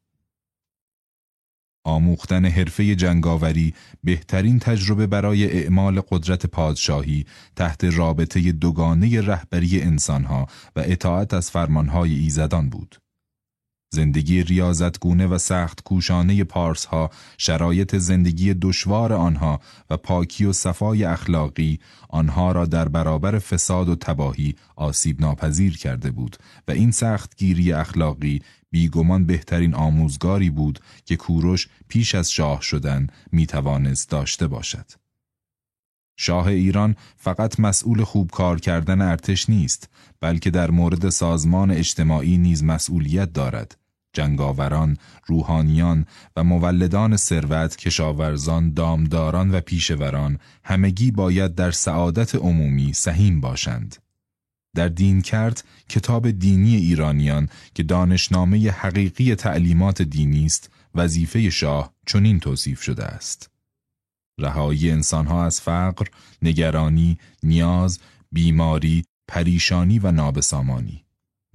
آموختن حرفه جنگاوری بهترین تجربه برای اعمال قدرت پادشاهی تحت رابطه دوگانه رهبری انسانها و اطاعت از فرمانهای ایزدان بود. زندگی ریاضتگونه و سخت کوشانه پارس ها شرایط زندگی دشوار آنها و پاکی و صفای اخلاقی آنها را در برابر فساد و تباهی آسیب ناپذیر کرده بود و این سختگیری اخلاقی بیگمان بهترین آموزگاری بود که کوروش پیش از شاه شدن می توانست داشته باشد. شاه ایران فقط مسئول خوب کار کردن ارتش نیست بلکه در مورد سازمان اجتماعی نیز مسئولیت دارد جنگاوران، روحانیان و مولدان ثروت، کشاورزان، دامداران و پیشوران همگی باید در سعادت عمومی سهیم باشند. در دین کرد کتاب دینی ایرانیان که دانشنامه حقیقی تعلیمات دینی است وظیفه شاه چنین توصیف شده است. رهایی انسانها از فقر، نگرانی، نیاز، بیماری، پریشانی و نابسامانی.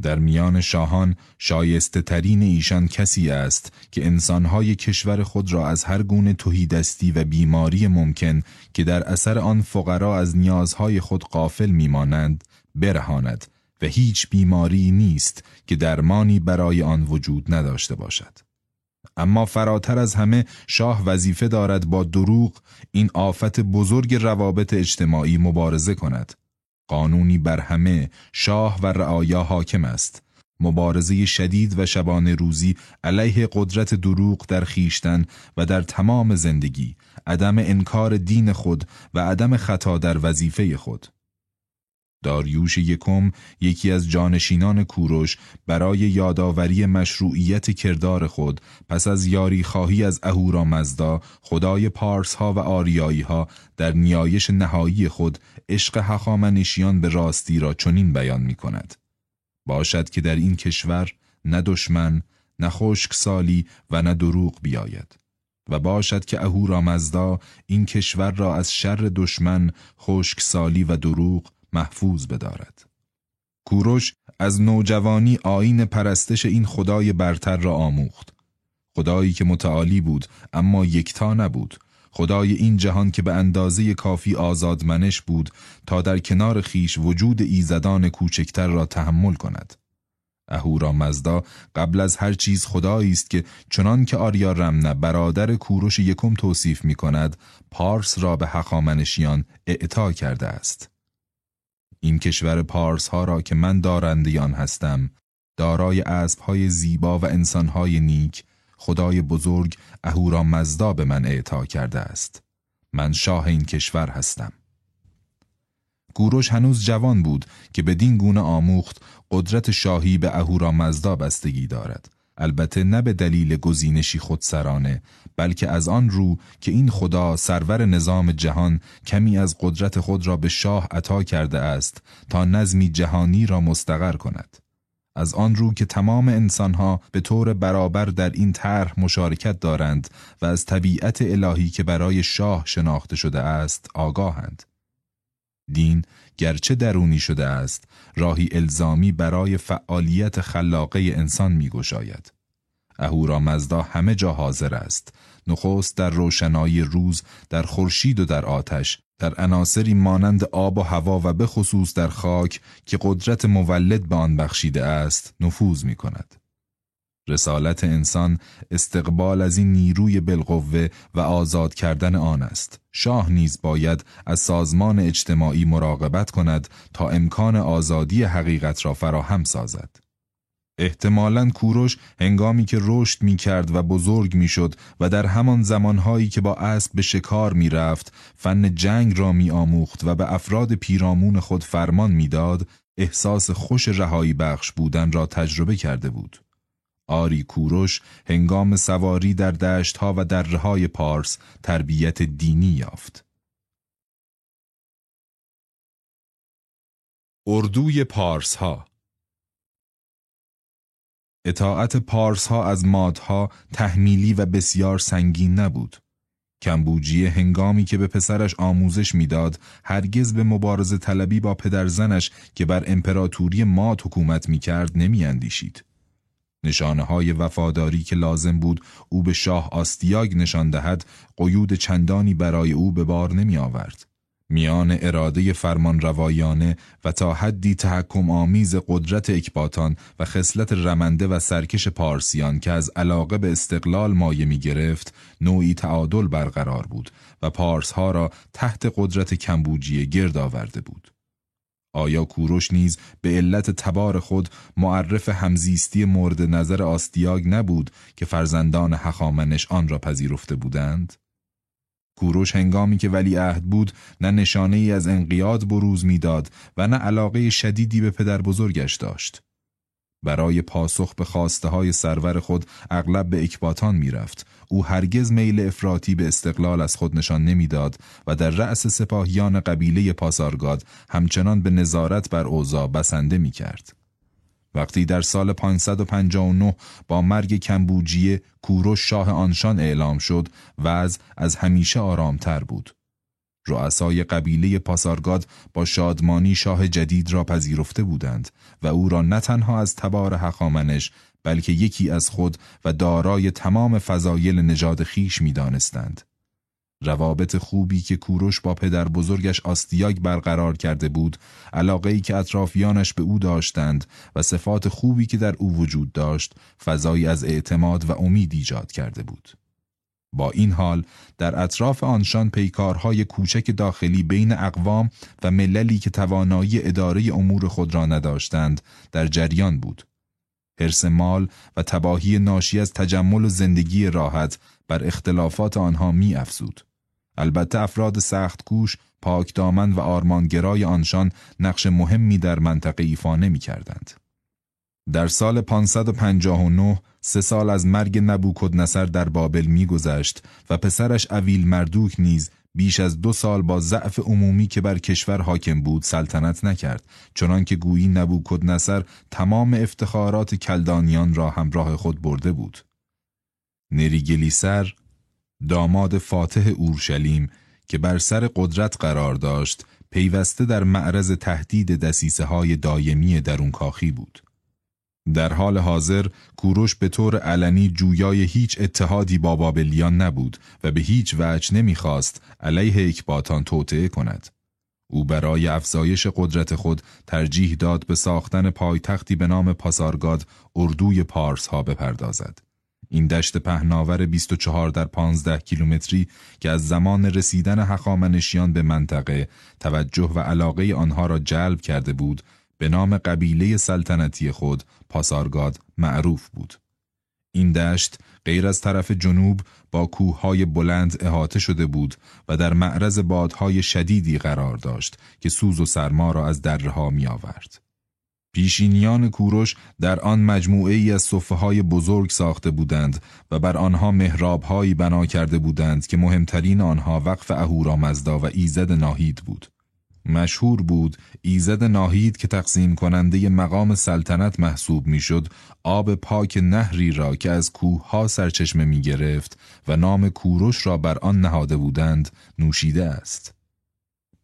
در میان شاهان شایسته ترین ایشان کسی است که انسانهای کشور خود را از هر گونه توهیدستی و بیماری ممکن که در اثر آن فقرا از نیازهای خود قافل میمانند برهاند و هیچ بیماری نیست که درمانی برای آن وجود نداشته باشد. اما فراتر از همه شاه وظیفه دارد با دروغ این آفت بزرگ روابط اجتماعی مبارزه کند. قانونی بر همه شاه و رعایا حاکم است. مبارزه شدید و شبانه روزی علیه قدرت دروغ در خیشتن و در تمام زندگی، عدم انکار دین خود و عدم خطا در وظیفه خود. داریوش یکم یکی از جانشینان کوروش برای یادآوری مشروعیت کردار خود پس از یاری خواهی از اهورا مزدا خدای پارس ها و آریایی ها در نیایش نهایی خود عشق هخامنشیان به راستی را چنین بیان می کند. باشد که در این کشور نه دشمن نه خشک سالی و نه دروغ بیاید. و باشد که اهورا مزدا این کشور را از شر دشمن، خشکسالی و دروغ محفوظ بدارد. کوروش از نوجوانی آین پرستش این خدای برتر را آموخت. خدایی که متعالی بود اما یکتا نبود. خدای این جهان که به اندازه کافی آزادمنش بود تا در کنار خیش وجود ایزدان کوچکتر را تحمل کند. اهورا مزدا قبل از هر چیز خدایی است که چنان که آریا رمنه برادر کوروش یکم توصیف می کند پارس را به حقامنشیان اعطا کرده است. این کشور پارس ها را که من دارندیان هستم دارای اسب های زیبا و انسان های نیک خدای بزرگ اهورا مزدا به من اعطا کرده است. من شاه این کشور هستم. گوروش هنوز جوان بود که بدین گونه آموخت قدرت شاهی به اهورا مزدا بستگی دارد. البته نه به دلیل گزینشی خودسرانه بلکه از آن رو که این خدا سرور نظام جهان کمی از قدرت خود را به شاه عطا کرده است تا نظمی جهانی را مستقر کند. از آن رو که تمام انسانها به طور برابر در این طرح مشارکت دارند و از طبیعت الهی که برای شاه شناخته شده است آگاهند. دین گرچه درونی شده است راهی الزامی برای فعالیت خلاقه انسان می گشاید. اهورا مزدا همه جا حاضر است نخست در روشنایی روز در خورشید و در آتش در عناصری مانند آب و هوا و به خصوص در خاک که قدرت مولد به آن بخشیده است نفوذ می کند. رسالت انسان استقبال از این نیروی بالقوه و آزاد کردن آن است. شاه نیز باید از سازمان اجتماعی مراقبت کند تا امکان آزادی حقیقت را فراهم سازد. احتمالاً کوروش هنگامی که رشد می کرد و بزرگ می شد و در همان زمانهایی که با اسب به شکار می رفت فن جنگ را می آموخت و به افراد پیرامون خود فرمان می‌داد احساس خوش رهایی بخش بودن را تجربه کرده بود. آری کوروش هنگام سواری در دشتها و درهای پارس تربیت دینی یافت. اردوی پارس ها اطاعت پارس ها از مادها تحمیلی و بسیار سنگین نبود. کمبوجیه هنگامی که به پسرش آموزش می‌داد هرگز به مبارزه طلبی با پدرزنش که بر امپراتوری ماد حکومت می کرد نمی اندیشید. نشانه های وفاداری که لازم بود او به شاه آستیاگ نشان دهد قیود چندانی برای او به بار نمی آورد. میان اراده فرمان روایانه و تا حدی تحکم آمیز قدرت اکباتان و خصلت رمنده و سرکش پارسیان که از علاقه به استقلال مایه می گرفت نوعی تعادل برقرار بود و پارسها را تحت قدرت کمبوجی گرد آورده بود. آیا کوروش نیز به علت تبار خود معرف همزیستی مورد نظر آستیاگ نبود که فرزندان حخامنش آن را پذیرفته بودند؟ کوروش هنگامی که ولی عهد بود نه نشانه ای از انقیاد بروز می‌داد و نه علاقه شدیدی به پدر بزرگش داشت. برای پاسخ به خواسته های سرور خود اغلب به اکباتان می‌رفت. او هرگز میل افراطی به استقلال از خود نشان نمی‌داد و در رأس سپاهیان قبیله پاسارگاد همچنان به نظارت بر اوضاع بسنده می کرد. وقتی در سال 559 با مرگ کمبوجیه کوروش شاه آنشان اعلام شد وضع از همیشه آرامتر بود. رؤسای قبیله پاسارگاد با شادمانی شاه جدید را پذیرفته بودند و او را نه تنها از تبار حقامنش بلکه یکی از خود و دارای تمام فضایل نژاد خیش می دانستند. روابط خوبی که کوروش با پدر بزرگش آستیاگ برقرار کرده بود، علاقه که اطرافیانش به او داشتند و صفات خوبی که در او وجود داشت، فضایی از اعتماد و امید ایجاد کرده بود. با این حال در اطراف آنشان پیکارهای کوچک داخلی بین اقوام و مللی که توانایی اداره امور خود را نداشتند در جریان بود. حرس مال و تباهی ناشی از تجمل و زندگی راحت بر اختلافات آنها می افزود. البته افراد سخت کوش، پاک دامن و آرمانگرای آنشان نقش مهمی در منطقه ایفا نمی کردند. در سال 559 سه سال از مرگ نبوکد نصر در بابل میگذشت و پسرش اویل مردوک نیز بیش از دو سال با ضعف عمومی که بر کشور حاکم بود سلطنت نکرد چنان که گویی نبوکد نصر تمام افتخارات کلدانیان را همراه خود برده بود. نریگلیسر داماد فاتح اورشلیم که بر سر قدرت قرار داشت پیوسته در معرض تهدید دسیسه های دایمی درون کاخی بود. در حال حاضر کوروش به طور علنی جویای هیچ اتحادی با بابلیان نبود و به هیچ وجه نمی‌خواست علیه اکباتان توطعه کند. او برای افزایش قدرت خود ترجیح داد به ساختن پایتختی به نام پاسارگاد اردوی پارس ها بپردازد. این دشت پهناور 24 در 15 کیلومتری که از زمان رسیدن حخامنشیان به منطقه توجه و علاقه آنها را جلب کرده بود به نام قبیله سلطنتی خود پاسارگاد معروف بود. این دشت غیر از طرف جنوب با کوههای بلند احاطه شده بود و در معرض بادهای شدیدی قرار داشت که سوز و سرما را از درها می آورد. پیشینیان کوروش در آن مجموعه ای از صفحه های بزرگ ساخته بودند و بر آنها محراب هایی بنا کرده بودند که مهمترین آنها وقف اهورامزدا و ایزد ناهید بود. مشهور بود ایزد ناهید که تقسیم کننده مقام سلطنت محسوب می‌شد آب پاک نهری را که از کوه ها سرچشمه می گرفت و نام کوروش را بر آن نهاده بودند نوشیده است.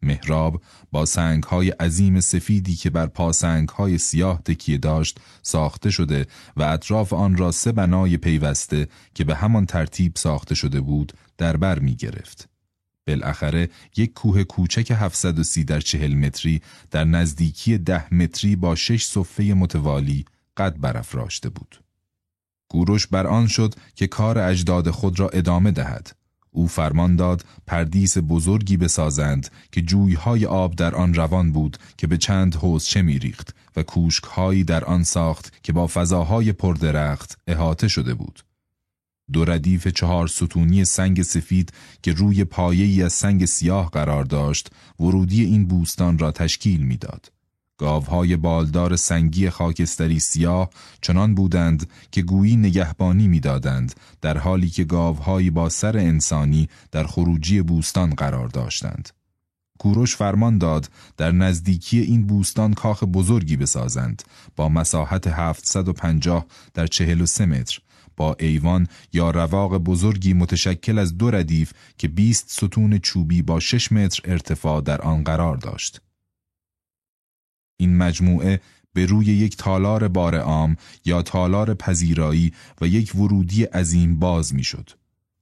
محراب با سنگ های عظیم سفیدی که بر پاسنگ های سیاه تکیه داشت ساخته شده و اطراف آن را سه بنای پیوسته که به همان ترتیب ساخته شده بود در بر می گرفت. بالاخره یک کوه کوچک 730 در چهل متری در نزدیکی ده متری با شش صفه متوالی قد برافراشته بود. گوروش بر آن شد که کار اجداد خود را ادامه دهد. او فرمان داد پردیس بزرگی بسازند که جویهای آب در آن روان بود که به چند حوزچه میریخت و کوشکهایی در آن ساخت که با فضاهای پردرخت احاطه شده بود. دو ردیف چهار ستونی سنگ سفید که روی پایه‌ای از سنگ سیاه قرار داشت ورودی این بوستان را تشکیل می‌داد. گاوهای بالدار سنگی خاکستری سیاه چنان بودند که گویی نگهبانی می‌دادند در حالی که گاوهایی با سر انسانی در خروجی بوستان قرار داشتند. کوروش فرمان داد در نزدیکی این بوستان کاخ بزرگی بسازند با مساحت 750 در 43 متر با ایوان یا رواق بزرگی متشکل از دو ردیف که 20 ستون چوبی با 6 متر ارتفاع در آن قرار داشت. این مجموعه به روی یک تالار بار عام یا تالار پذیرایی و یک ورودی عظیم باز می‌شد.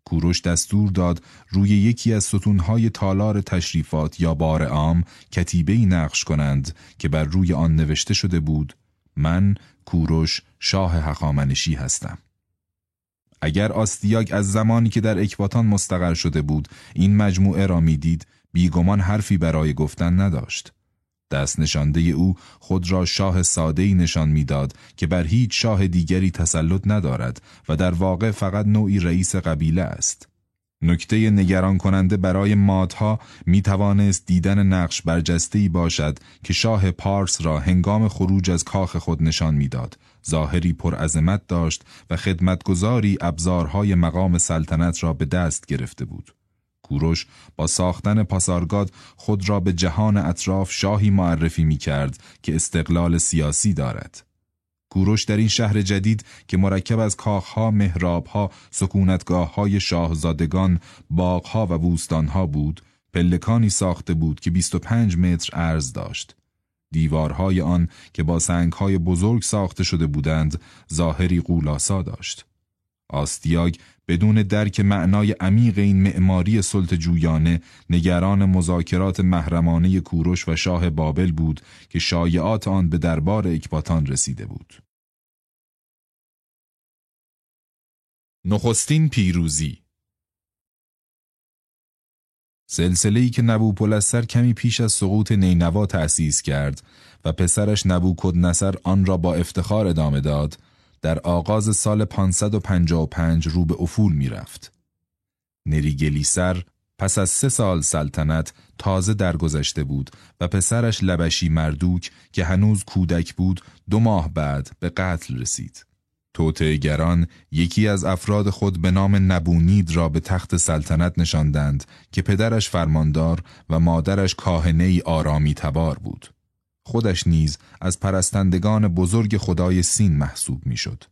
کوروش دستور داد روی یکی از ستونهای تالار تشریفات یا بار عام کتیبه نقش کنند که بر روی آن نوشته شده بود من کوروش شاه حقامنشی هستم. اگر آستیاگ از زمانی که در اکباتان مستقر شده بود این مجموعه را می‌دید بیگمان حرفی برای گفتن نداشت. دست نشانده او خود را شاه سادهی نشان می‌داد که بر هیچ شاه دیگری تسلط ندارد و در واقع فقط نوعی رئیس قبیله است. نکته نگران کننده برای مادها می توانست دیدن نقش برجسته باشد که شاه پارس را هنگام خروج از کاخ خود نشان می‌داد. ظاهری پرعظمت داشت و خدمتگزاری ابزارهای مقام سلطنت را به دست گرفته بود. کوروش با ساختن پاسارگاد خود را به جهان اطراف شاهی معرفی می کرد که استقلال سیاسی دارد. کوروش در این شهر جدید که مرکب از کاخها، مهرابها، سکونتگاههای شاهزادگان، باغها و بوستانها بود، پلکانی ساخته بود که 25 متر عرض داشت. دیوارهای آن که با سنگهای بزرگ ساخته شده بودند، ظاهری قولاسا داشت. آستیاگ بدون درک معنای عمیق این معماری سلط جویانه نگران مذاکرات محرمانه کوروش و شاه بابل بود که شایعات آن به دربار اکباتان رسیده بود. نخستین پیروزی سلسله‌ای که نبوپلسر کمی پیش از سقوط نینوا تأسیس کرد و پسرش نبوکدنصر آن را با افتخار ادامه داد در آغاز سال 555 رو به افول می رفت. نریگلیسر پس از سه سال سلطنت تازه درگذشته بود و پسرش لبشی مردوک که هنوز کودک بود دو ماه بعد به قتل رسید. توتهگران یکی از افراد خود به نام نبونید را به تخت سلطنت نشاندند که پدرش فرماندار و مادرش کاهنه آرامی تبار بود. خودش نیز از پرستندگان بزرگ خدای سین محسوب می‌شد.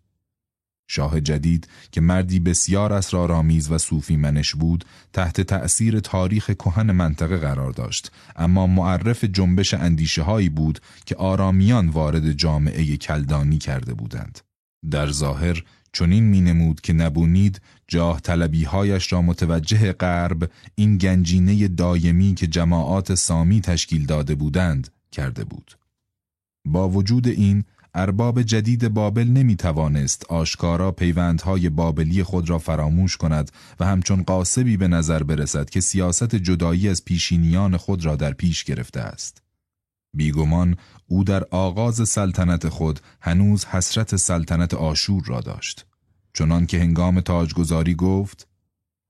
شاه جدید که مردی بسیار اسرارآمیز و صوفی منش بود تحت تأثیر تاریخ کهن منطقه قرار داشت اما معرف جنبش اندیشه هایی بود که آرامیان وارد جامعه کلدانی کرده بودند در ظاهر چنین می نمود که نبونید جاه طلبی هایش را متوجه غرب این گنجینه دایمی که جماعات سامی تشکیل داده بودند کرده بود. با وجود این ارباب جدید بابل نمی توانست آشکارا پیوندهای بابلی خود را فراموش کند و همچون قاسبی به نظر برسد که سیاست جدایی از پیشینیان خود را در پیش گرفته است. بیگمان او در آغاز سلطنت خود هنوز حسرت سلطنت آشور را داشت. چنان که هنگام تاجگذاری گفت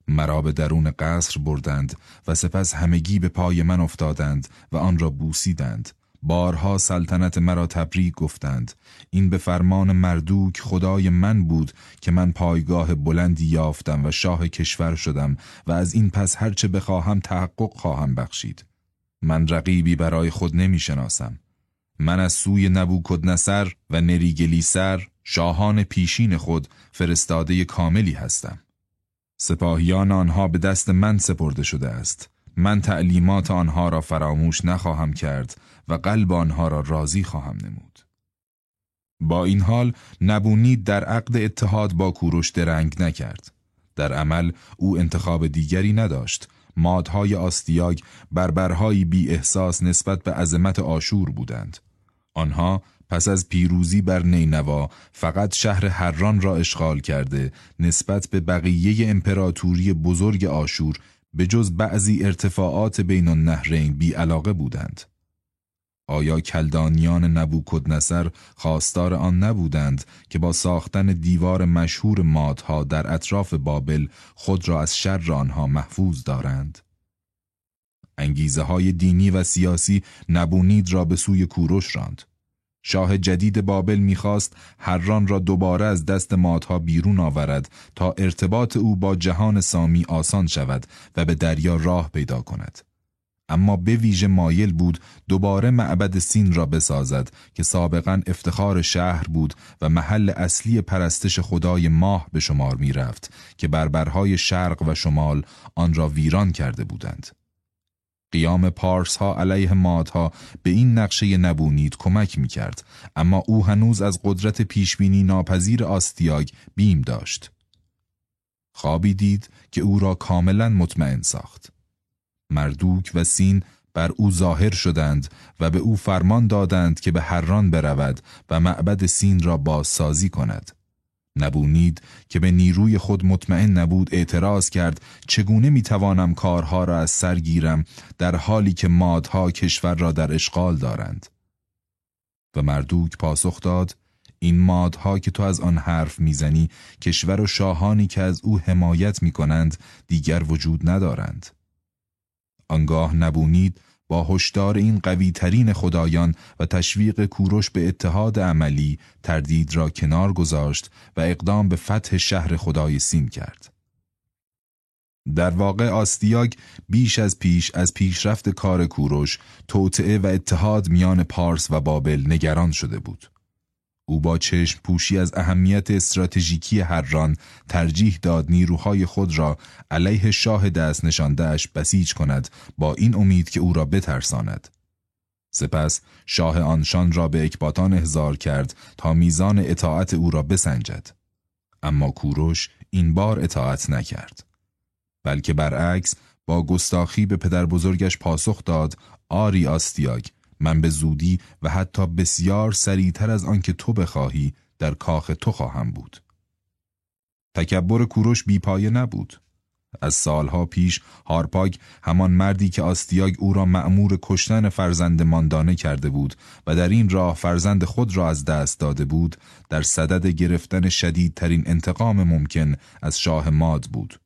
مرا به درون قصر بردند و سپس همگی به پای من افتادند و آن را بوسیدند. بارها سلطنت مرا تبریک گفتند. این به فرمان مردوک خدای من بود که من پایگاه بلندی یافتم و شاه کشور شدم و از این پس هرچه بخواهم تحقق خواهم بخشید. من رقیبی برای خود نمی شناسم. من از سوی نبوکدنصر و نریگلیسر شاهان پیشین خود فرستاده کاملی هستم سپاهیان آنها به دست من سپرده شده است من تعلیمات آنها را فراموش نخواهم کرد و قلب آنها را راضی خواهم نمود. با این حال نبونید در عقد اتحاد با کوروش درنگ نکرد. در عمل او انتخاب دیگری نداشت مادهای آستیاگ بربرهایی بی احساس نسبت به عظمت آشور بودند. آنها پس از پیروزی بر نینوا فقط شهر حران را اشغال کرده نسبت به بقیه امپراتوری بزرگ آشور به جز بعضی ارتفاعات بین النهرین بی علاقه بودند. آیا کلدانیان نبوکدنصر خواستار آن نبودند که با ساختن دیوار مشهور مادها در اطراف بابل خود را از شر آنها محفوظ دارند؟ انگیزه های دینی و سیاسی نبونید را به سوی کوروش راند. شاه جدید بابل می‌خواست هران را دوباره از دست مادها بیرون آورد تا ارتباط او با جهان سامی آسان شود و به دریا راه پیدا کند. اما به ویژه مایل بود دوباره معبد سین را بسازد که سابقا افتخار شهر بود و محل اصلی پرستش خدای ماه به شمار می رفت که بربرهای شرق و شمال آن را ویران کرده بودند. قیام پارس ها علیه مادها به این نقشه نبونید کمک می کرد اما او هنوز از قدرت پیشبینی ناپذیر آستیاگ بیم داشت. خوابی دید که او را کاملا مطمئن ساخت. مردوک و سین بر او ظاهر شدند و به او فرمان دادند که به هران برود و معبد سین را بازسازی کند. نبونید که به نیروی خود مطمئن نبود اعتراض کرد چگونه می‌توانم کارها را از سر گیرم در حالی که مادها کشور را در اشغال دارند؟ و مردوک پاسخ داد این مادها که تو از آن حرف می‌زنی کشور و شاهانی که از او حمایت می‌کنند دیگر وجود ندارند. آنگاه نبونید هشدار این قوی ترین خدایان و تشویق کوروش به اتحاد عملی تردید را کنار گذاشت و اقدام به فتح شهر خدای سین کرد. در واقع آستیاگ بیش از پیش از پیشرفت کار کوروش توطعه و اتحاد میان پارس و بابل نگران شده بود. او با چشم پوشی از اهمیت استراتژیکی هران ترجیح داد نیروهای خود را علیه شاه دست نشاندهش بسیج کند با این امید که او را بترساند. سپس شاه آنشان را به اکباتان احضار کرد تا میزان اطاعت او را بسنجد. اما کوروش این بار اطاعت نکرد. بلکه برعکس با گستاخی به پدر بزرگش پاسخ داد آری آستیاگ من به زودی و حتی بسیار سریعتر از آنکه تو بخواهی در کاخ تو خواهم بود. تکبر کوروش بیپایه نبود. از سالها پیش هارپاگ همان مردی که آستیاگ او را مأمور کشتن فرزند ماندانه کرده بود و در این راه فرزند خود را از دست داده بود در صدد گرفتن شدیدترین انتقام ممکن از شاه ماد بود.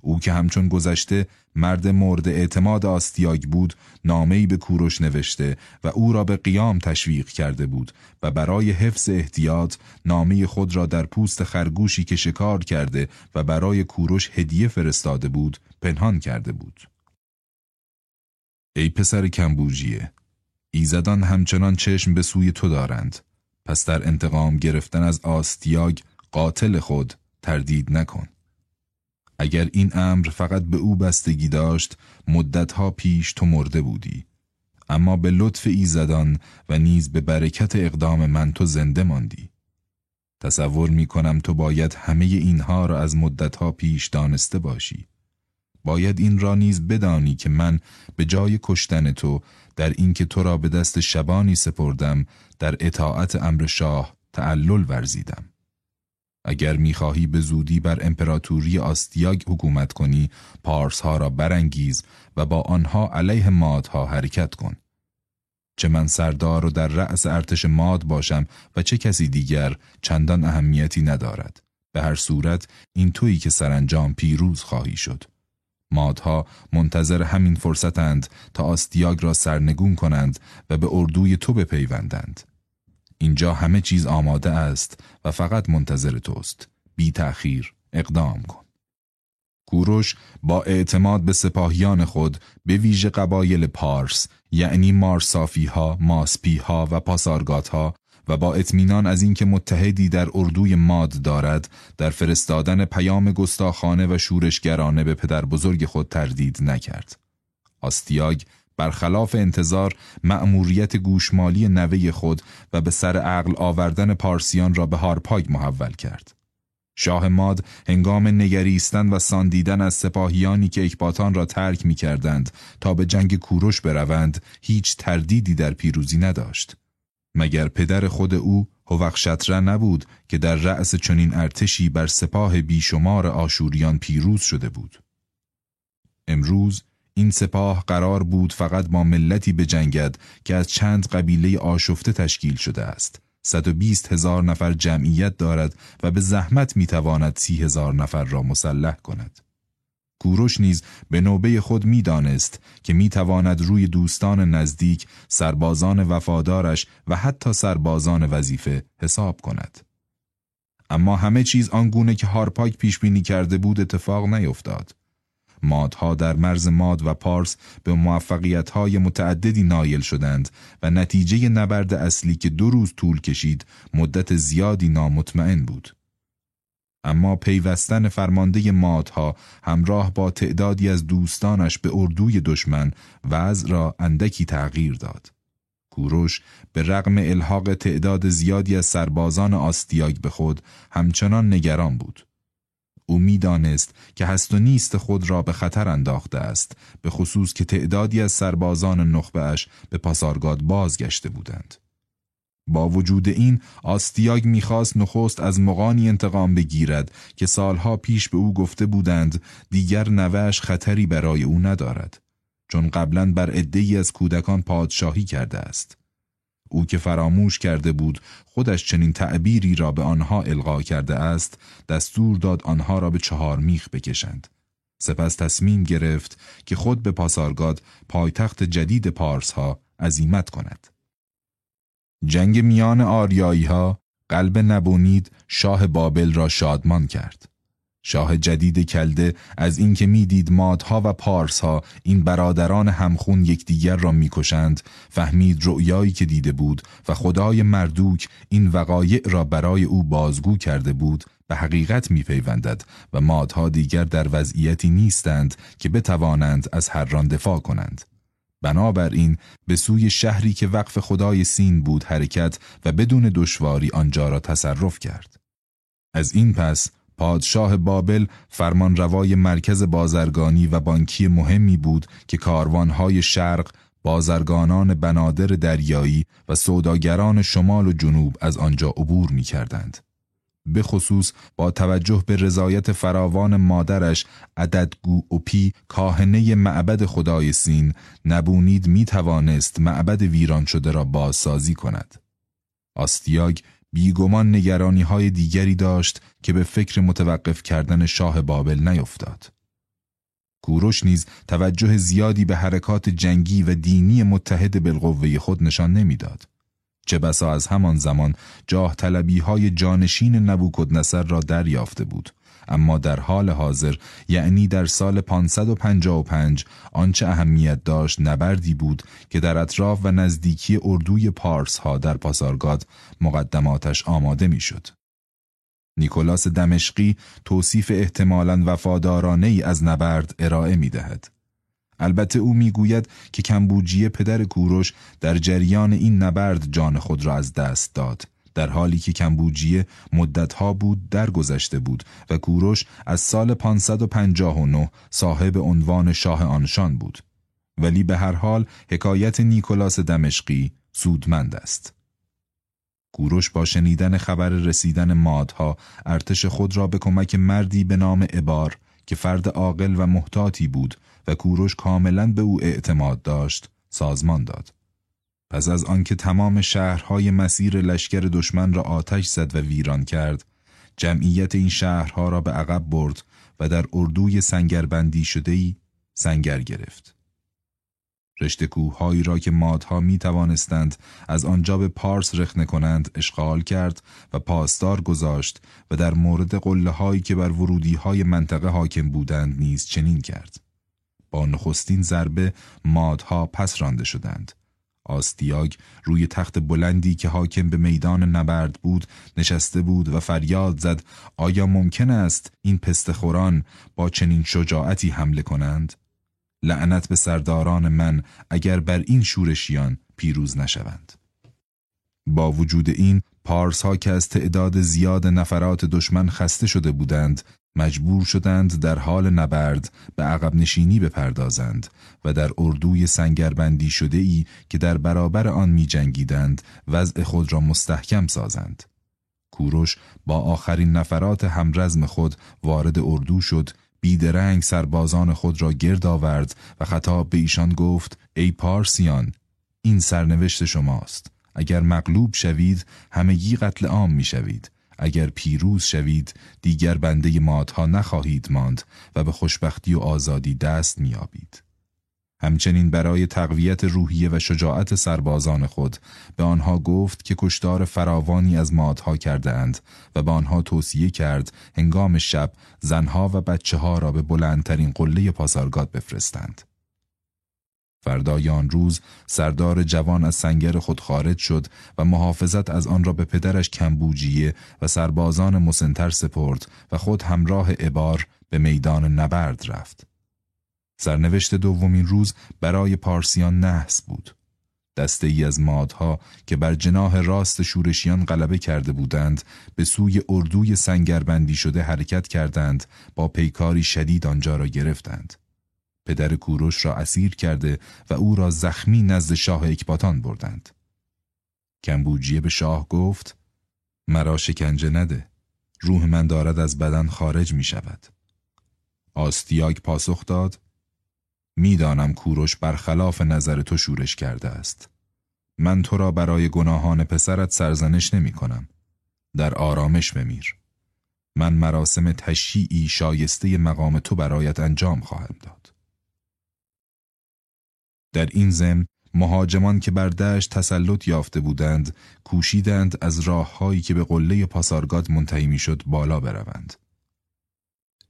او که همچون گذشته مرد مورد اعتماد آستیاگ بود نامه‌ای به کوروش نوشته و او را به قیام تشویق کرده بود و برای حفظ احتیاط نامه خود را در پوست خرگوشی که شکار کرده و برای کوروش هدیه فرستاده بود پنهان کرده بود. ای پسر کمبوجیه ایزدان همچنان چشم به سوی تو دارند پس در انتقام گرفتن از آستیاگ قاتل خود تردید نکن. اگر این امر فقط به او بستگی داشت مدتها پیش تو مرده بودی. اما به لطف ایزدان و نیز به برکت اقدام من تو زنده ماندی. تصور می کنم تو باید همه اینها را از مدتها پیش دانسته باشی. باید این را نیز بدانی که من به جای کشتن تو در اینکه تو را به دست شبانی سپردم در اطاعت امر شاه تعلل ورزیدم. اگر می‌خواهی به زودی بر امپراتوری آستیاگ حکومت کنی پارس ها را برانگیز و با آنها علیه مادها حرکت کن. چه من سردار و در رأس ارتش ماد باشم و چه کسی دیگر چندان اهمیتی ندارد. به هر صورت این تویی که سرانجام پیروز خواهی شد. مادها منتظر همین فرصتند تا آستیاگ را سرنگون کنند و به اردوی تو بپیوندند. اینجا همه چیز آماده است و فقط منتظر توست. بی تأخیر اقدام کن. کوروش با اعتماد به سپاهیان خود به ویژه قبایل پارس یعنی مارسافی ها، و پاسارگات ها و با اطمینان از اینکه متحدی در اردوی ماد دارد در فرستادن پیام گستاخانه و شورشگرانه به پدر بزرگ خود تردید نکرد. آستیاگ برخلاف انتظار مأموریت گوشمالی نوه خود و به سر عقل آوردن پارسیان را به هارپاگ محول کرد. شاه ماد هنگام نگریستن و ساندیدن از سپاهیانی که اکباتان را ترک می کردند تا به جنگ کوروش بروند هیچ تردیدی در پیروزی نداشت. مگر پدر خود او هوخشتره نبود که در رأس چنین ارتشی بر سپاه بیشمار آشوریان پیروز شده بود. امروز این سپاه قرار بود فقط با ملتی بجنگد که از چند قبیله آشفته تشکیل شده است. 120 هزار نفر جمعیت دارد و به زحمت می‌تواند سی هزار نفر را مسلح کند. کوروش نیز به نوبه خود می‌دانست که می‌تواند روی دوستان نزدیک، سربازان وفادارش و حتی سربازان وظیفه حساب کند. اما همه چیز آنگونه که هارپاک پیش بینی کرده بود اتفاق نیفتاد. مادها در مرز ماد و پارس به موفقیتهای متعددی نایل شدند و نتیجه نبرد اصلی که دو روز طول کشید مدت زیادی نامطمئن بود. اما پیوستن فرمانده مادها همراه با تعدادی از دوستانش به اردوی دشمن وضع را اندکی تغییر داد. کوروش به رغم الحاق تعداد زیادی از سربازان آستیاگ به خود همچنان نگران بود. او می‌دانست که هست و نیست خود را به خطر انداخته است به خصوص که تعدادی از سربازان نخبهش به پاسارگاد بازگشته بودند. با وجود این آستیاگ می‌خواست نخست از مقانی انتقام بگیرد که سالها پیش به او گفته بودند دیگر نوش خطری برای او ندارد چون قبلا بر عدهای از کودکان پادشاهی کرده است. او که فراموش کرده بود خودش چنین تعبیری را به آنها القا کرده است دستور داد آنها را به چهار میخ بکشند. سپس تصمیم گرفت که خود به پاسارگاد پایتخت جدید پارس ها عزیمت کند. جنگ میان آریایی ها قلب نبونید شاه بابل را شادمان کرد. شاه جدید کلده از اینکه می‌دید مادها و پارسها این برادران همخون یکدیگر را می‌کشند فهمید رؤیایی که دیده بود و خدای مردوک این وقایع را برای او بازگو کرده بود به حقیقت میپیوندد و مادها دیگر در وضعیتی نیستند که بتوانند از هران دفاع کنند. بنابراین به سوی شهری که وقف خدای سین بود حرکت و بدون دشواری آنجا را تصرف کرد. از این پس پادشاه بابل فرمانروای مرکز بازرگانی و بانکی مهمی بود که کاروانهای شرق بازرگانان بنادر دریایی و سوداگران شمال و جنوب از آنجا عبور می کردند. به خصوص با توجه به رضایت فراوان مادرش عددگو اوپی کاهنه معبد خدای سین نبونید می توانست معبد ویران شده را بازسازی کند. آستیاگ بیگمان نگرانی های دیگری داشت که به فکر متوقف کردن شاه بابل نیفتاد. کوروش نیز توجه زیادی به حرکات جنگی و دینی متحد بالقوه خود نشان نمی‌داد. چه بسا از همان زمان جاه طلبی های جانشین نبوکد نصر را دریافته بود اما در حال حاضر یعنی در سال 555 آنچه اهمیت داشت نبردی بود که در اطراف و نزدیکی اردوی پارس ها در پاسارگاد مقدماتش آماده می‌شد. نیکولاس دمشقی توصیف احتمالاً وفادارانه ای از نبرد ارائه می دهد. البته او می‌گوید که کمبوجیه پدر کوروش در جریان این نبرد جان خود را از دست داد در حالی که کمبوجیه مدتها بود درگذشته بود و کوروش از سال 559 صاحب عنوان شاه آنشان بود. ولی به هر حال حکایت نیکولاس دمشقی سودمند است. کوروش با شنیدن خبر رسیدن مادها ارتش خود را به کمک مردی به نام عبار که فرد عاقل و محتاطی بود و کوروش کاملا به او اعتماد داشت سازمان داد. پس از آنکه تمام شهرهای مسیر لشکر دشمن را آتش زد و ویران کرد جمعیت این شهرها را به عقب برد و در اردوی سنگربندی شده ای سنگر گرفت رشته کوههایی را که مادها می توانستند از آنجا به پارس رخنه کنند اشغال کرد و پاسدار گذاشت و در مورد قله هایی که بر ورودی های منطقه حاکم بودند نیز چنین کرد. با نخستین ضربه مادها پس رانده شدند. آستیاگ روی تخت بلندی که حاکم به میدان نبرد بود نشسته بود و فریاد زد آیا ممکن است این پستخوران با چنین شجاعتی حمله کنند؟ لعنت به سرداران من اگر بر این شورشیان پیروز نشوند. با وجود این پارس ها که از تعداد زیاد نفرات دشمن خسته شده بودند مجبور شدند در حال نبرد به عقب نشینی بپردازند و در اردوی سنگربندی شده ای که در برابر آن می جنگیدند وضع خود را مستحکم سازند. کوروش با آخرین نفرات همرزم خود وارد اردو شد بیدرنگ سربازان خود را گرد آورد و خطاب به ایشان گفت ای پارسیان این سرنوشت شماست اگر مغلوب شوید همگی قتل عام می شوید اگر پیروز شوید دیگر بنده مادها نخواهید ماند و به خوشبختی و آزادی دست میابید. همچنین برای تقویت روحیه و شجاعت سربازان خود به آنها گفت که کشتار فراوانی از مادها کردند و به آنها توصیه کرد هنگام شب زنها و بچه ها را به بلندترین قله پاسارگاد بفرستند. فردای آن روز سردار جوان از سنگر خود خارج شد و محافظت از آن را به پدرش کمبوجیه و سربازان مسنتر سپرد و خود همراه عبار به میدان نبرد رفت. سرنوشت دومین روز برای پارسیان نحس بود. دسته ای از مادها که بر جناه راست شورشیان غلبه کرده بودند به سوی اردوی سنگربندی شده حرکت کردند با پیکاری شدید آنجا را گرفتند. پدر کوروش را اسیر کرده و او را زخمی نزد شاه اکباتان بردند. کمبوجیه به شاه گفت مرا شکنجه نده. روح من دارد از بدن خارج می شود. آستیاگ پاسخ داد می‌دانم کوروش برخلاف نظر تو شورش کرده است. من تو را برای گناهان پسرت سرزنش نمی کنم. در آرامش بمیر. من مراسم تشییعی شایسته مقام تو برایت انجام خواهم داد. در این زم مهاجمان که بر دشت تسلط یافته بودند کوشیدند از راههایی که به قله پاسارگاد منتهی می‌شد بالا بروند.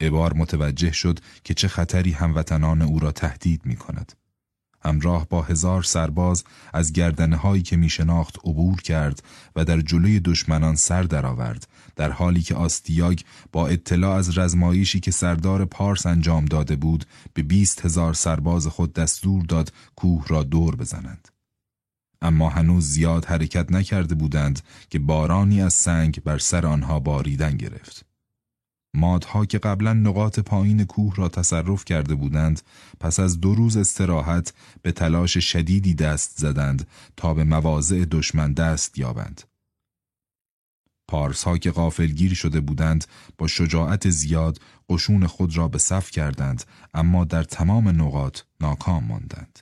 عبار متوجه شد که چه خطری هموطنان او را تهدید می کند. همراه با هزار سرباز از گردنه هایی که می شناخت عبور کرد و در جلوی دشمنان سر درآورد در حالی که آستیاگ با اطلاع از رزمایشی که سردار پارس انجام داده بود به بیست هزار سرباز خود دستور داد کوه را دور بزنند. اما هنوز زیاد حرکت نکرده بودند که بارانی از سنگ بر سر آنها باریدن گرفت. مادها که قبلا نقاط پایین کوه را تصرف کرده بودند پس از دو روز استراحت به تلاش شدیدی دست زدند تا به مواضع دشمن دست یابند. پارس ها که غافلگیر شده بودند با شجاعت زیاد قشون خود را به صف کردند اما در تمام نقاط ناکام ماندند.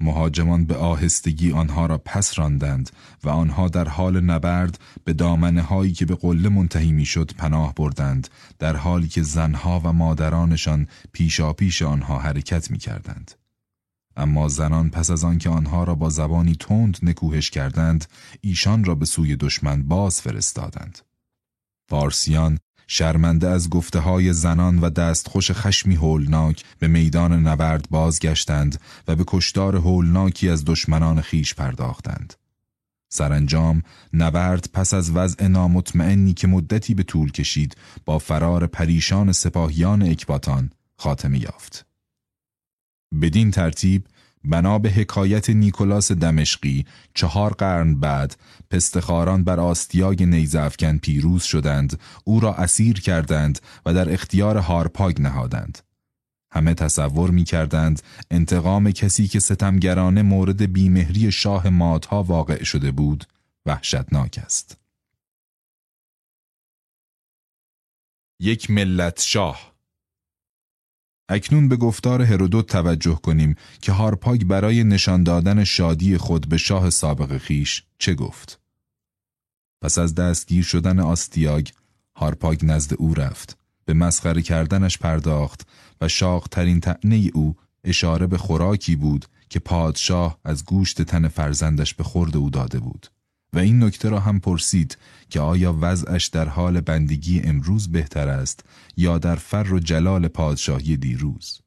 مهاجمان به آهستگی آنها را پس راندند و آنها در حال نبرد به دامنه هایی که به قله منتهی می‌شد پناه بردند در حالی که زنها و مادرانشان پیشا پیش آنها حرکت می کردند. اما زنان پس از آنکه آنها را با زبانی تند نکوهش کردند ایشان را به سوی دشمن باز فرستادند. فارسیان شرمنده از گفته های زنان و دستخوش خشمی هولناک به میدان نبرد بازگشتند و به کشتار هولناکی از دشمنان خیش پرداختند. سرانجام نبرد پس از وضع نامطمئنی که مدتی به طول کشید با فرار پریشان سپاهیان اکباتان خاتمه یافت. بدین ترتیب بنا به حکایت نیکولاس دمشقی چهار قرن بعد پستخاران بر آستیاگ نیزافکن پیروز شدند او را اسیر کردند و در اختیار هارپاگ نهادند. همه تصور می کردند انتقام کسی که ستمگرانه مورد بیمهری شاه مادها واقع شده بود وحشتناک است. یک ملت شاه اکنون به گفتار هرودوت توجه کنیم که هارپاگ برای نشان دادن شادی خود به شاه سابق خیش چه گفت. پس از دستگیر شدن آستیاگ، هارپاگ نزد او رفت، به مسخره کردنش پرداخت و شاق ترین تعنی او اشاره به خوراکی بود که پادشاه از گوشت تن فرزندش به خورد او داده بود. و این نکته را هم پرسید که آیا وضعش در حال بندگی امروز بهتر است یا در فر و جلال پادشاهی دیروز؟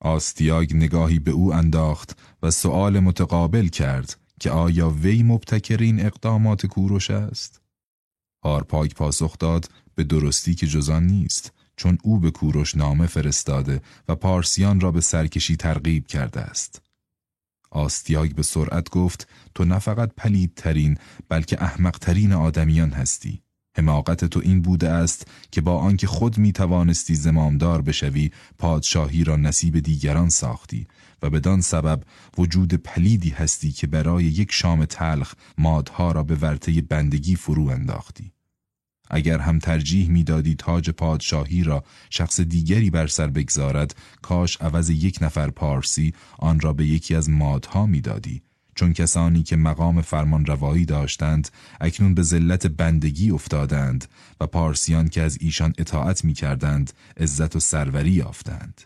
آستیاگ نگاهی به او انداخت و سؤال متقابل کرد که آیا وی مبتکر این اقدامات کوروش است؟ هارپاگ پاسخ داد به درستی که جزان نیست چون او به کوروش نامه فرستاده و پارسیان را به سرکشی ترغیب کرده است. آستیاگ به سرعت گفت تو نه فقط پلیدترین بلکه احمقترین آدمیان هستی. حماقت تو این بوده است که با آنکه خود می توانستی زمامدار بشوی پادشاهی را نصیب دیگران ساختی و بدان سبب وجود پلیدی هستی که برای یک شام تلخ مادها را به ورطه بندگی فرو انداختی. اگر هم ترجیح می‌دادی تاج پادشاهی را شخص دیگری بر سر بگذارد کاش عوض یک نفر پارسی آن را به یکی از مادها می‌دادی چون کسانی که مقام فرمان روایی داشتند اکنون به ذلت بندگی افتادند و پارسیان که از ایشان اطاعت می کردند عزت و سروری یافتند.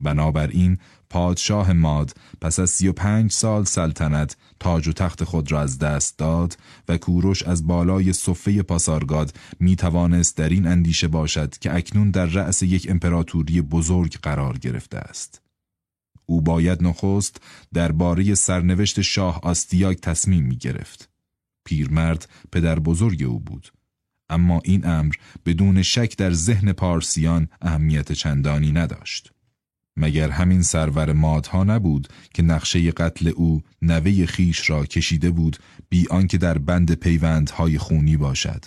بنابراین پادشاه ماد پس از سی و پنج سال سلطنت تاج و تخت خود را از دست داد و کوروش از بالای صفه پاسارگاد می توانست در این اندیشه باشد که اکنون در رأس یک امپراتوری بزرگ قرار گرفته است. او باید نخست درباره سرنوشت شاه آستیاگ تصمیم می گرفت. پیرمرد پدر بزرگ او بود. اما این امر بدون شک در ذهن پارسیان اهمیت چندانی نداشت. مگر همین سرور مادها نبود که نقشه قتل او نوه خیش را کشیده بود بی آنکه در بند پیوندهای خونی باشد.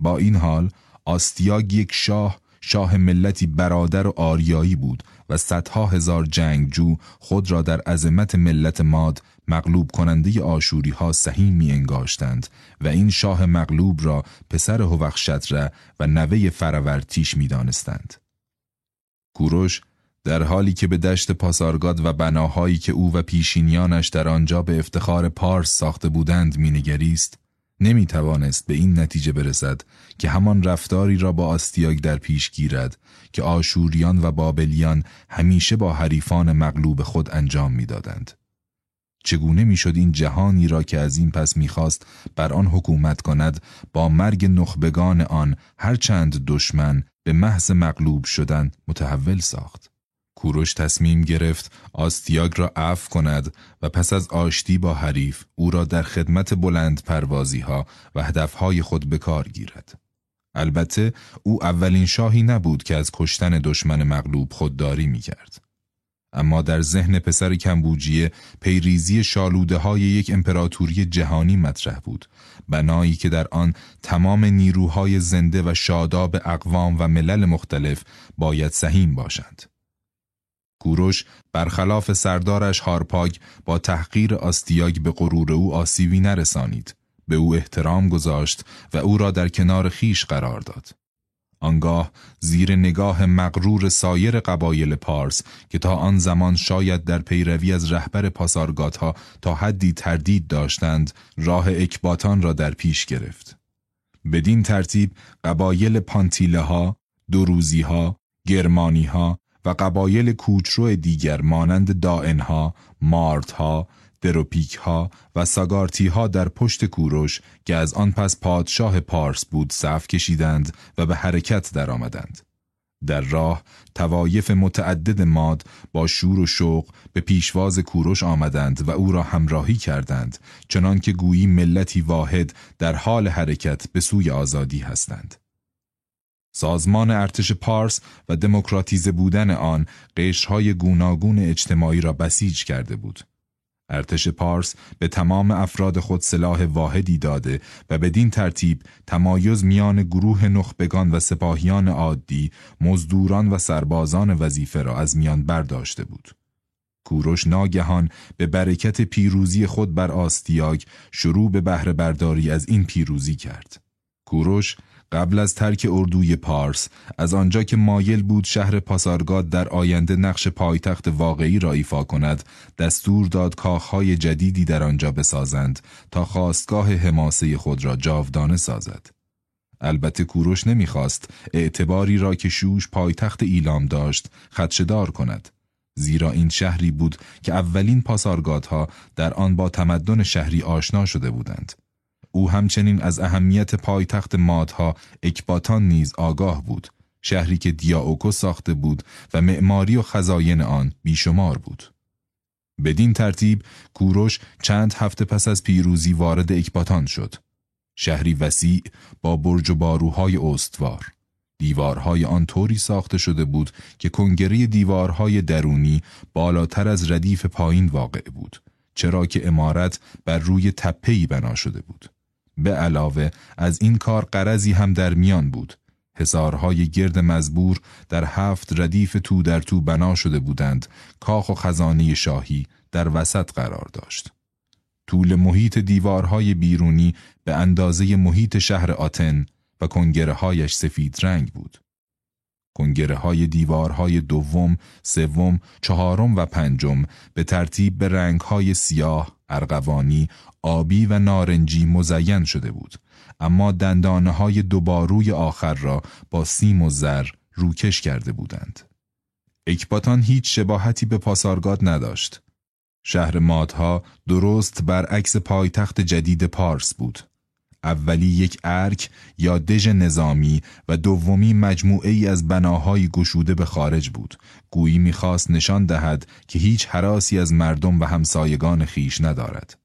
با این حال آستیاگ یک شاه شاه ملتی برادر و آریایی بود و صدها هزار جنگجو خود را در عظمت ملت ماد مغلوب کننده آشوری ها سهیم می انگاشتند و این شاه مغلوب را پسر هوخشتره و نوه فرورتیش می دانستند. کوروش در حالی که به دشت پاسارگاد و بناهایی که او و پیشینیانش در آنجا به افتخار پارس ساخته بودند مینگریست نمی توانست به این نتیجه برسد که همان رفتاری را با آستیاگ در پیش گیرد که آشوریان و بابلیان همیشه با حریفان مغلوب خود انجام می‌دادند. چگونه می‌شد این جهانی را که از این پس می‌خواست بر آن حکومت کند با مرگ نخبگان آن هرچند دشمن به محض مغلوب شدن متحول ساخت؟ کوروش تصمیم گرفت آستیاگ را عفو کند و پس از آشتی با حریف او را در خدمت بلند پروازی ها و هدفهای خود به کار گیرد. البته او اولین شاهی نبود که از کشتن دشمن مغلوب خودداری می کرد. اما در ذهن پسر کمبوجیه پیریزی شالوده های یک امپراتوری جهانی مطرح بود بنایی که در آن تمام نیروهای زنده و شاداب اقوام و ملل مختلف باید سهیم باشند. کوروش برخلاف سردارش هارپاگ با تحقیر آستیاگ به غرور او آسیبی نرسانید. به او احترام گذاشت و او را در کنار خیش قرار داد. آنگاه زیر نگاه مغرور سایر قبایل پارس که تا آن زمان شاید در پیروی از رهبر پاسارگات تا حدی تردید داشتند راه اکباتان را در پیش گرفت. بدین ترتیب قبایل پانتیله ها، دروزی ها، گرمانی ها و قبایل کوچرو دیگر مانند دائنها، مارتها، دروپیکها و ساگارتیها در پشت کوروش که از آن پس پادشاه پارس بود صف کشیدند و به حرکت درآمدند. در راه توایف متعدد ماد با شور و شوق به پیشواز کوروش آمدند و او را همراهی کردند چنان که گویی ملتی واحد در حال حرکت به سوی آزادی هستند. سازمان ارتش پارس و دموکراتیزه بودن آن قشرهای گوناگون اجتماعی را بسیج کرده بود. ارتش پارس به تمام افراد خود سلاح واحدی داده و بدین ترتیب تمایز میان گروه نخبگان و سپاهیان عادی، مزدوران و سربازان وظیفه را از میان برداشته بود. کوروش ناگهان به برکت پیروزی خود بر آستیاگ شروع به بهره برداری از این پیروزی کرد. کوروش قبل از ترک اردوی پارس از آنجا که مایل بود شهر پاسارگاد در آینده نقش پایتخت واقعی را ایفا کند دستور داد کاخهای جدیدی در آنجا بسازند تا خواستگاه حماسه خود را جاودانه سازد. البته کوروش نمی‌خواست اعتباری را که شوش پایتخت ایلام داشت خدشدار کند. زیرا این شهری بود که اولین پاسارگادها در آن با تمدن شهری آشنا شده بودند. او همچنین از اهمیت پایتخت مادها اکباتان نیز آگاه بود. شهری که دیاوکو ساخته بود و معماری و خزاین آن بیشمار بود. بدین ترتیب کوروش چند هفته پس از پیروزی وارد اکباتان شد. شهری وسیع با برج و باروهای استوار. دیوارهای آن طوری ساخته شده بود که کنگره دیوارهای درونی بالاتر از ردیف پایین واقع بود چرا که امارت بر روی تپهی بنا شده بود. به علاوه از این کار قرضی هم در میان بود. حسارهای گرد مزبور در هفت ردیف تو در تو بنا شده بودند. کاخ و خزانه شاهی در وسط قرار داشت. طول محیط دیوارهای بیرونی به اندازه محیط شهر آتن و کنگره هایش سفید رنگ بود. کنگره های دیوارهای دوم، سوم، چهارم و پنجم به ترتیب به رنگ سیاه، ارغوانی، آبی و نارنجی مزین شده بود. اما دندانه های دوباروی آخر را با سیم و زر روکش کرده بودند. اکباتان هیچ شباهتی به پاسارگاد نداشت. شهر مادها درست برعکس پایتخت جدید پارس بود. اولی یک ارک یا دژ نظامی و دومی مجموعه ای از بناهای گشوده به خارج بود. گویی می‌خواست نشان دهد که هیچ حراسی از مردم و همسایگان خیش ندارد.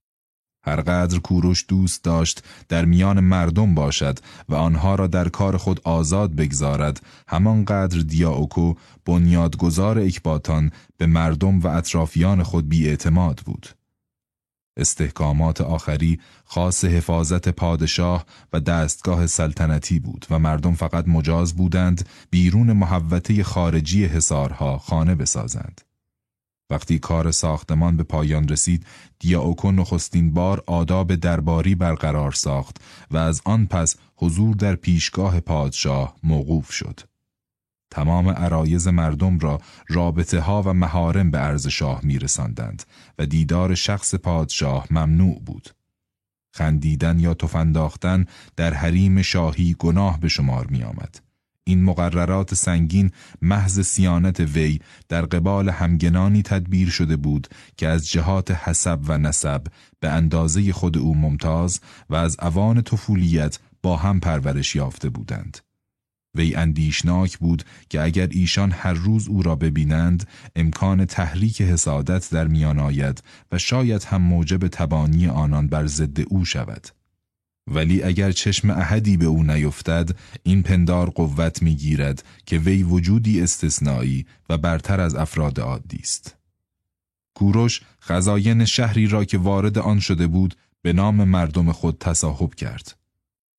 هرقدر کوروش دوست داشت در میان مردم باشد و آنها را در کار خود آزاد بگذارد همانقدر دیاوکو بنیادگذار اکباتان به مردم و اطرافیان خود بیاعتماد بود. استحکامات آخری خاص حفاظت پادشاه و دستگاه سلطنتی بود و مردم فقط مجاز بودند بیرون محوطه خارجی حصارها خانه بسازند. وقتی کار ساختمان به پایان رسید دیاوکو نخستین بار آداب درباری برقرار ساخت و از آن پس حضور در پیشگاه پادشاه موقوف شد تمام عرایز مردم را رابطه ها و مهارم به عرض شاه می رسندند و دیدار شخص پادشاه ممنوع بود. خندیدن یا تفنداختن در حریم شاهی گناه به شمار می آمد. این مقررات سنگین محض سیانت وی در قبال همگنانی تدبیر شده بود که از جهات حسب و نسب به اندازه خود او ممتاز و از اوان طفولیت با هم پرورش یافته بودند. وی اندیشناک بود که اگر ایشان هر روز او را ببینند امکان تحریک حسادت در میان آید و شاید هم موجب تبانی آنان بر ضد او شود. ولی اگر چشم احدی به او نیفتد این پندار قوت می‌گیرد که وی وجودی استثنایی و برتر از افراد عادی است. کوروش خزاین شهری را که وارد آن شده بود به نام مردم خود تصاحب کرد.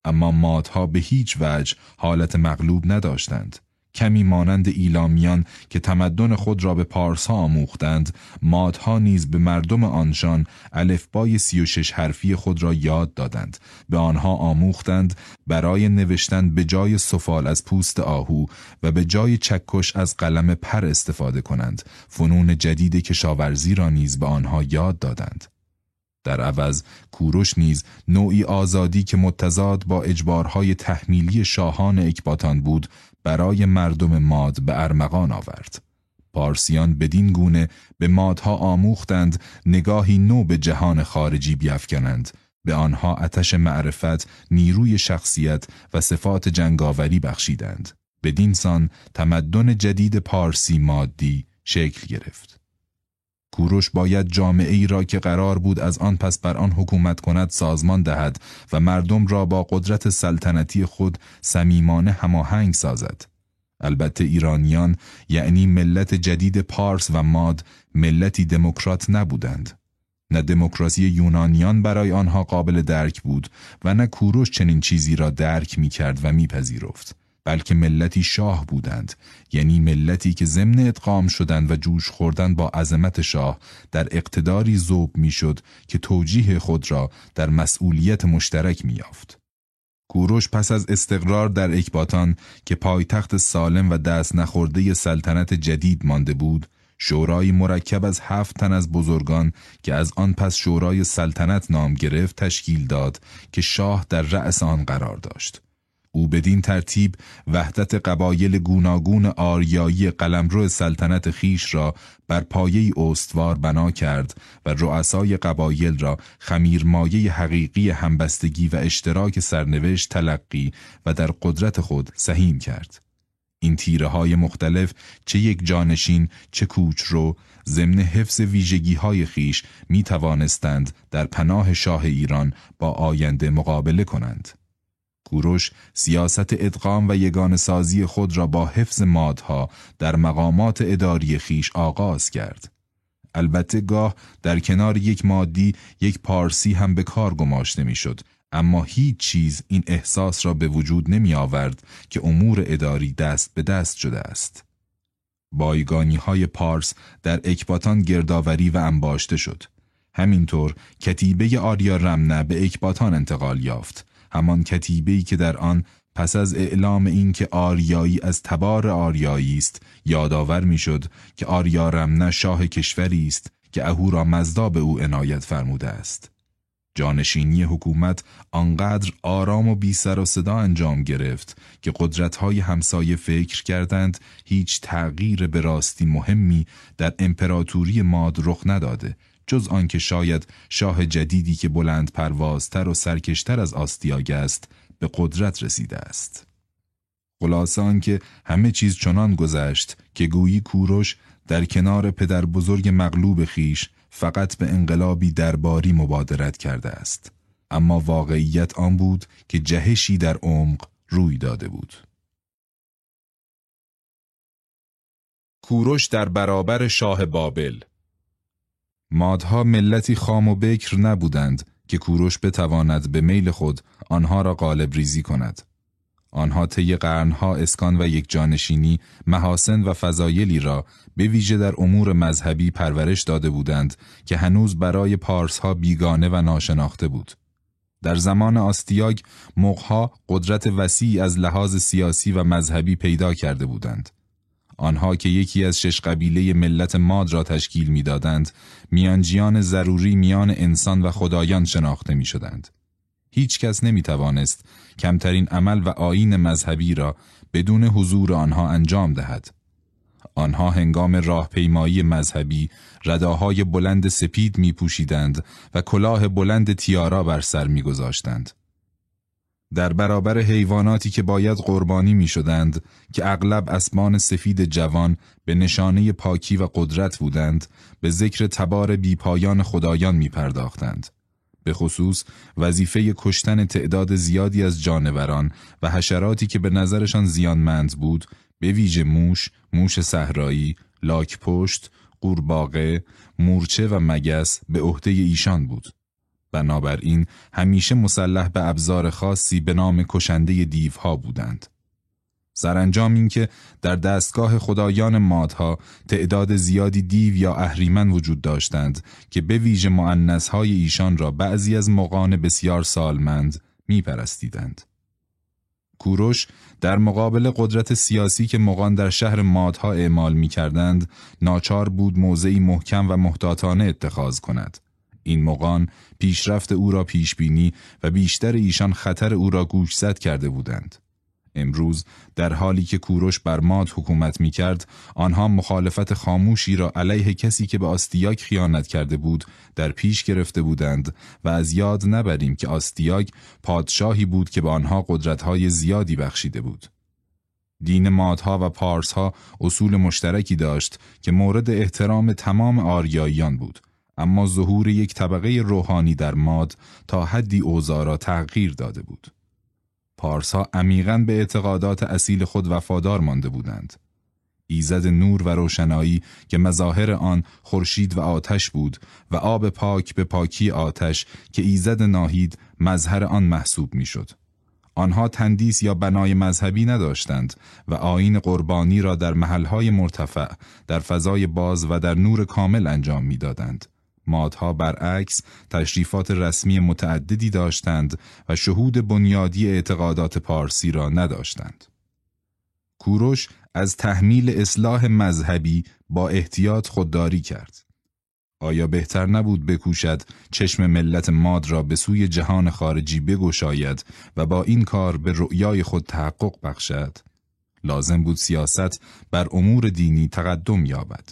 اما مادها به هیچ وجه حالت مغلوب نداشتند. کمی مانند ایلامیان که تمدن خود را به پارس ها آموختند مادها نیز به مردم آنشان الفبای سی و شش حرفی خود را یاد دادند. به آنها آموختند برای نوشتن به جای سفال از پوست آهو و به جای چکش از قلم پر استفاده کنند. فنون جدید کشاورزی را نیز به آنها یاد دادند. در عوض کوروش نیز نوعی آزادی که متضاد با اجبارهای تحمیلی شاهان اکباتان بود برای مردم ماد به ارمغان آورد. پارسیان بدین گونه به مادها آموختند نگاهی نو به جهان خارجی بیافکنند به آنها اتش معرفت، نیروی شخصیت و صفات جنگاوری بخشیدند. بدین سان تمدن جدید پارسی مادی شکل گرفت. کوروش باید جامعه ای را که قرار بود از آن پس بر آن حکومت کند سازمان دهد و مردم را با قدرت سلطنتی خود صمیمانه هماهنگ سازد. البته ایرانیان یعنی ملت جدید پارس و ماد ملتی دموکرات نبودند. نه دموکراسی یونانیان برای آنها قابل درک بود و نه کوروش چنین چیزی را درک می کرد و میپذیرفت. بلکه ملتی شاه بودند یعنی ملتی که ضمن ادغام شدند و جوش خوردن با عظمت شاه در اقتداری زوب می‌شد که توجیه خود را در مسئولیت مشترک میافت. کوروش پس از استقرار در اکباتان که پایتخت سالم و دست نخورده سلطنت جدید مانده بود، شورای مرکب از هفت تن از بزرگان که از آن پس شورای سلطنت نام گرفت تشکیل داد که شاه در رأس آن قرار داشت. او بدین ترتیب وحدت قبایل گوناگون آریایی قلمرو سلطنت خیش را بر پایه استوار بنا کرد و رؤسای قبایل را خمیرمایه حقیقی همبستگی و اشتراک سرنوشت تلقی و در قدرت خود سهیم کرد. این تیره های مختلف چه یک جانشین چه کوچرو ضمن حفظ ویژگی های خیش می توانستند در پناه شاه ایران با آینده مقابله کنند. کوروش سیاست ادغام و یگان سازی خود را با حفظ مادها در مقامات اداری خیش آغاز کرد. البته گاه در کنار یک مادی یک پارسی هم به کار گماشته می‌شد اما هیچ چیز این احساس را به وجود نمی آورد که امور اداری دست به دست شده است. بایگانی های پارس در اکباتان گردآوری و انباشته شد. همینطور کتیبه آریا رمنه به اکباتان انتقال یافت. همان کتیبه‌ای که در آن پس از اعلام اینکه آریایی از تبار آریایی است یادآور می‌شد که آریا رمنه شاه کشوری است که اهورا مزدا به او عنایت فرموده است. جانشینی حکومت آنقدر آرام و بی سر و صدا انجام گرفت که قدرت‌های همسایه فکر کردند هیچ تغییر به راستی مهمی در امپراتوری ماد رخ نداده جز آنکه شاید شاه جدیدی که بلند پروازتر و سرکشتر از آستیاگ است به قدرت رسیده است. خلاصه آنکه همه چیز چنان گذشت که گویی کوروش در کنار پدر بزرگ مغلوب خیش فقط به انقلابی درباری مبادرت کرده است. اما واقعیت آن بود که جهشی در عمق روی داده بود. کوروش در برابر شاه بابل مادها ملتی خام و بکر نبودند که کوروش بتواند به میل خود آنها را غالب ریزی کند. آنها طی قرنها اسکان و یک جانشینی محاسن و فضایلی را به ویژه در امور مذهبی پرورش داده بودند که هنوز برای پارسها بیگانه و ناشناخته بود. در زمان آستیاگ مقها قدرت وسیعی از لحاظ سیاسی و مذهبی پیدا کرده بودند. آنها که یکی از شش قبیله ملت ماد را تشکیل می‌دادند میانجیان ضروری میان انسان و خدایان شناخته می شدند. هیچ کس نمی توانست کمترین عمل و آین مذهبی را بدون حضور آنها انجام دهد. آنها هنگام راهپیمایی مذهبی رداهای بلند سپید می پوشیدند و کلاه بلند تیارا بر سر می گذاشتند. در برابر حیواناتی که باید قربانی می شدند که اغلب اسبان سفید جوان به نشانه پاکی و قدرت بودند به ذکر تبار بیپایان خدایان می پرداختند. به خصوص وظیفه کشتن تعداد زیادی از جانوران و حشراتی که به نظرشان زیانمند بود به ویژه موش، موش صحرایی، لاکپشت، قورباغه، مورچه و مگس به عهده ایشان بود. بنابراین همیشه مسلح به ابزار خاصی به نام کشنده دیوها بودند. سرانجام اینکه در دستگاه خدایان مادها تعداد زیادی دیو یا اهریمن وجود داشتند که به ویژه های ایشان را بعضی از مقان بسیار سالمند می پرستیدند. کوروش در مقابل قدرت سیاسی که مقان در شهر مادها اعمال می کردند، ناچار بود موضعی محکم و محتاطانه اتخاذ کند. این مقان پیشرفت او را پیش بینی و بیشتر ایشان خطر او را گوشزد کرده بودند. امروز در حالی که کوروش بر ماد حکومت می کرد، آنها مخالفت خاموشی را علیه کسی که به آستیاگ خیانت کرده بود در پیش گرفته بودند و از یاد نبریم که آستیاگ پادشاهی بود که به آنها قدرتهای زیادی بخشیده بود. دین مادها و پارسها اصول مشترکی داشت که مورد احترام تمام آریاییان بود اما ظهور یک طبقه روحانی در ماد تا حدی اوضاع را تغییر داده بود. پارسا عمیقا به اعتقادات اصیل خود وفادار مانده بودند. ایزد نور و روشنایی که مظاهر آن خورشید و آتش بود و آب پاک به پاکی آتش که ایزد ناهید مظهر آن محسوب می‌شد. آنها تندیس یا بنای مذهبی نداشتند و آین قربانی را در محلهای مرتفع، در فضای باز و در نور کامل انجام می‌دادند. مادها برعکس تشریفات رسمی متعددی داشتند و شهود بنیادی اعتقادات پارسی را نداشتند. کوروش از تحمیل اصلاح مذهبی با احتیاط خودداری کرد. آیا بهتر نبود بکوشد چشم ملت ماد را به سوی جهان خارجی بگشاید و با این کار به رؤیای خود تحقق بخشد؟ لازم بود سیاست بر امور دینی تقدم یابد.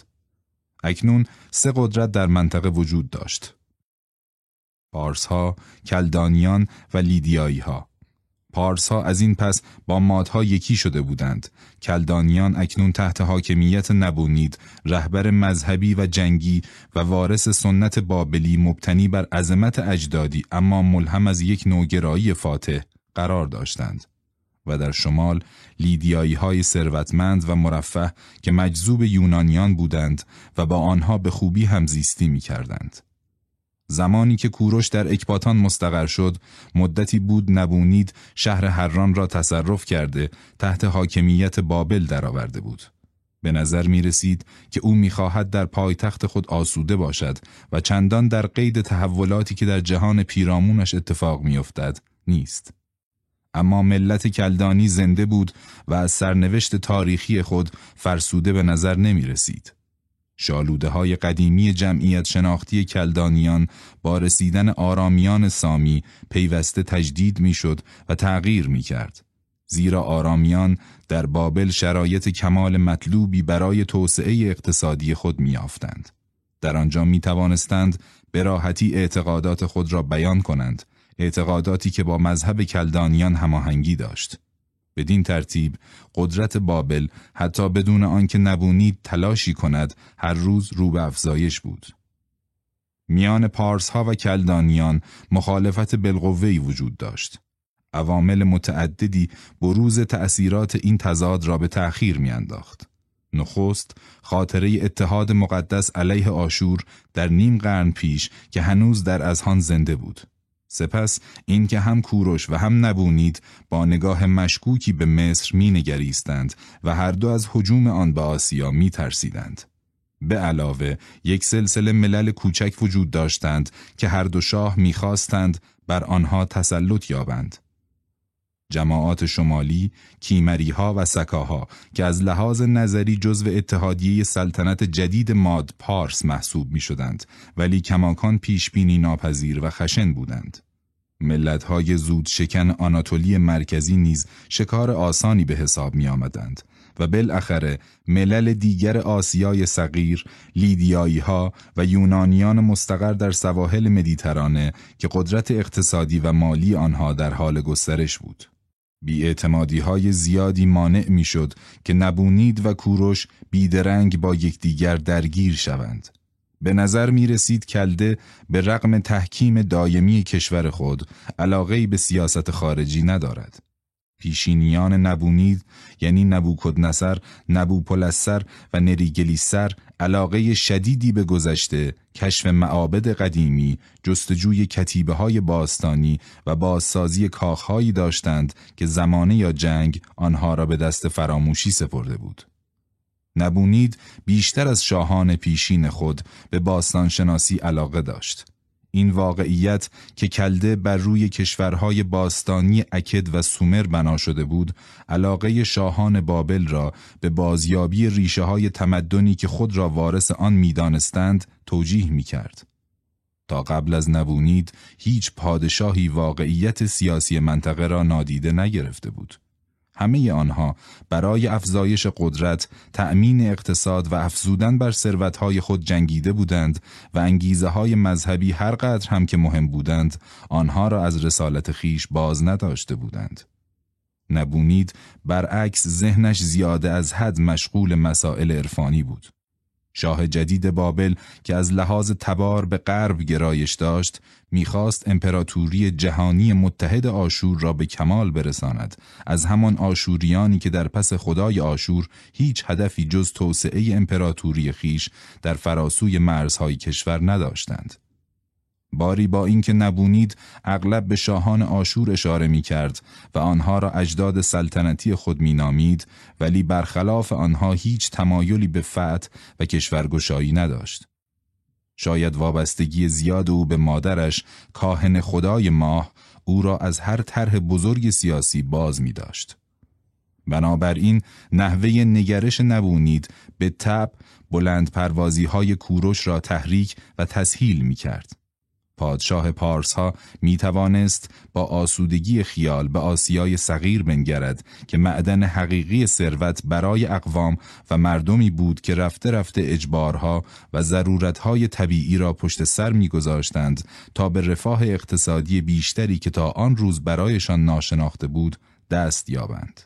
اکنون سه قدرت در منطقه وجود داشت. پارسها، کلدانیان و لیدیایی ها. پارس ها از این پس با مادها یکی شده بودند. کلدانیان اکنون تحت حاکمیت نبونید، رهبر مذهبی و جنگی و وارث سنت بابلی مبتنی بر عظمت اجدادی اما ملهم از یک نوگرایی فاتح قرار داشتند و در شمال لیدیایی های ثروتمند و مرفه که مجذوب یونانیان بودند و با آنها به خوبی همزیستی می کردند. زمانی که کوروش در اکباتان مستقر شد، مدتی بود نبونید شهر هران را تصرف کرده تحت حاکمیت بابل درآورده بود. به نظر می رسید که او می خواهد در پایتخت خود آسوده باشد و چندان در قید تحولاتی که در جهان پیرامونش اتفاق می افتد نیست. اما ملت کلدانی زنده بود و از سرنوشت تاریخی خود فرسوده به نظر نمی رسید. شالوده های قدیمی جمعیت شناختی کلدانیان با رسیدن آرامیان سامی پیوسته تجدید می‌شد و تغییر می کرد. زیرا آرامیان در بابل شرایط کمال مطلوبی برای توسعه اقتصادی خود میافتند. در آنجا می توانستند به راحتی اعتقادات خود را بیان کنند، اعتقاداتی که با مذهب کلدانیان هماهنگی داشت. بدین ترتیب قدرت بابل حتی بدون آنکه نبونید تلاشی کند هر روز رو به افزایش بود. میان پارس ها و کلدانیان مخالفت بالقوه‌ای وجود داشت. عوامل متعددی بروز تأثیرات این تضاد را به تأخیر میانداخت. نخست خاطره اتحاد مقدس علیه آشور در نیم قرن پیش که هنوز در ازهان زنده بود. سپس اینکه هم کوروش و هم نبونید با نگاه مشکوکی به مصر می نگریستند و هر دو از حجوم آن به آسیا می ترسیدند. به علاوه یک سلسله ملل کوچک وجود داشتند که هر دو شاه می‌خواستند بر آنها تسلط یابند. جماعات شمالی، کیمریها و سکاها که از لحاظ نظری جزو اتحادیه سلطنت جدید ماد پارس محسوب می شدند ولی کماکان پیشبینی ناپذیر و خشن بودند. ملتهای زود شکن آناتولی مرکزی نیز شکار آسانی به حساب می آمدند و بالاخره ملل دیگر آسیای صغیر، لیدیایی ها و یونانیان مستقر در سواحل مدیترانه که قدرت اقتصادی و مالی آنها در حال گسترش بود. بیاعتمادی های زیادی مانع می‌شد که نبونید و کوروش بیدرنگ با یکدیگر درگیر شوند. به نظر می رسید کلده به رغم تحکیم دایمی کشور خود علاقه به سیاست خارجی ندارد. پیشینیان نبونید یعنی نبوکد نصر، نبو پلسر و نریگلیسر علاقه شدیدی به گذشته، کشف معابد قدیمی، جستجوی کتیبه های باستانی و بازسازی کاخهایی داشتند که زمانه یا جنگ آنها را به دست فراموشی سپرده بود. نبونید بیشتر از شاهان پیشین خود به باستانشناسی علاقه داشت. این واقعیت که کلده بر روی کشورهای باستانی اکد و سومر بنا شده بود علاقه شاهان بابل را به بازیابی ریشه های تمدنی که خود را وارث آن می‌دانستند توجیه می کرد. تا قبل از نبونید هیچ پادشاهی واقعیت سیاسی منطقه را نادیده نگرفته بود. همه آنها برای افزایش قدرت، تأمین اقتصاد و افزودن بر ثروتهای خود جنگیده بودند و انگیزه های مذهبی هر قدر هم که مهم بودند، آنها را از رسالت خیش باز نداشته بودند. نبونید برعکس ذهنش زیاده از حد مشغول مسائل عرفانی بود. شاه جدید بابل که از لحاظ تبار به غرب گرایش داشت می‌خواست امپراتوری جهانی متحد آشور را به کمال برساند. از همان آشوریانی که در پس خدای آشور هیچ هدفی جز توسعه امپراتوری خیش در فراسوی مرزهای کشور نداشتند. باری با اینکه نبونید اغلب به شاهان آشور اشاره می کرد و آنها را اجداد سلطنتی خود می نامید ولی برخلاف آنها هیچ تمایلی به فتح و کشورگشایی نداشت. شاید وابستگی زیاد او به مادرش کاهن خدای ماه او را از هر طرح بزرگ سیاسی باز می داشت. بنابراین نحوه نگرش نبونید به تب بلند پروازی های کوروش را تحریک و تسهیل می کرد. پادشاه پارس ها می توانست با آسودگی خیال به آسیای صغیر بنگرد که معدن حقیقی ثروت برای اقوام و مردمی بود که رفته رفته اجبارها و ضرورتهای طبیعی را پشت سر میگذاشتند تا به رفاه اقتصادی بیشتری که تا آن روز برایشان ناشناخته بود دست یابند.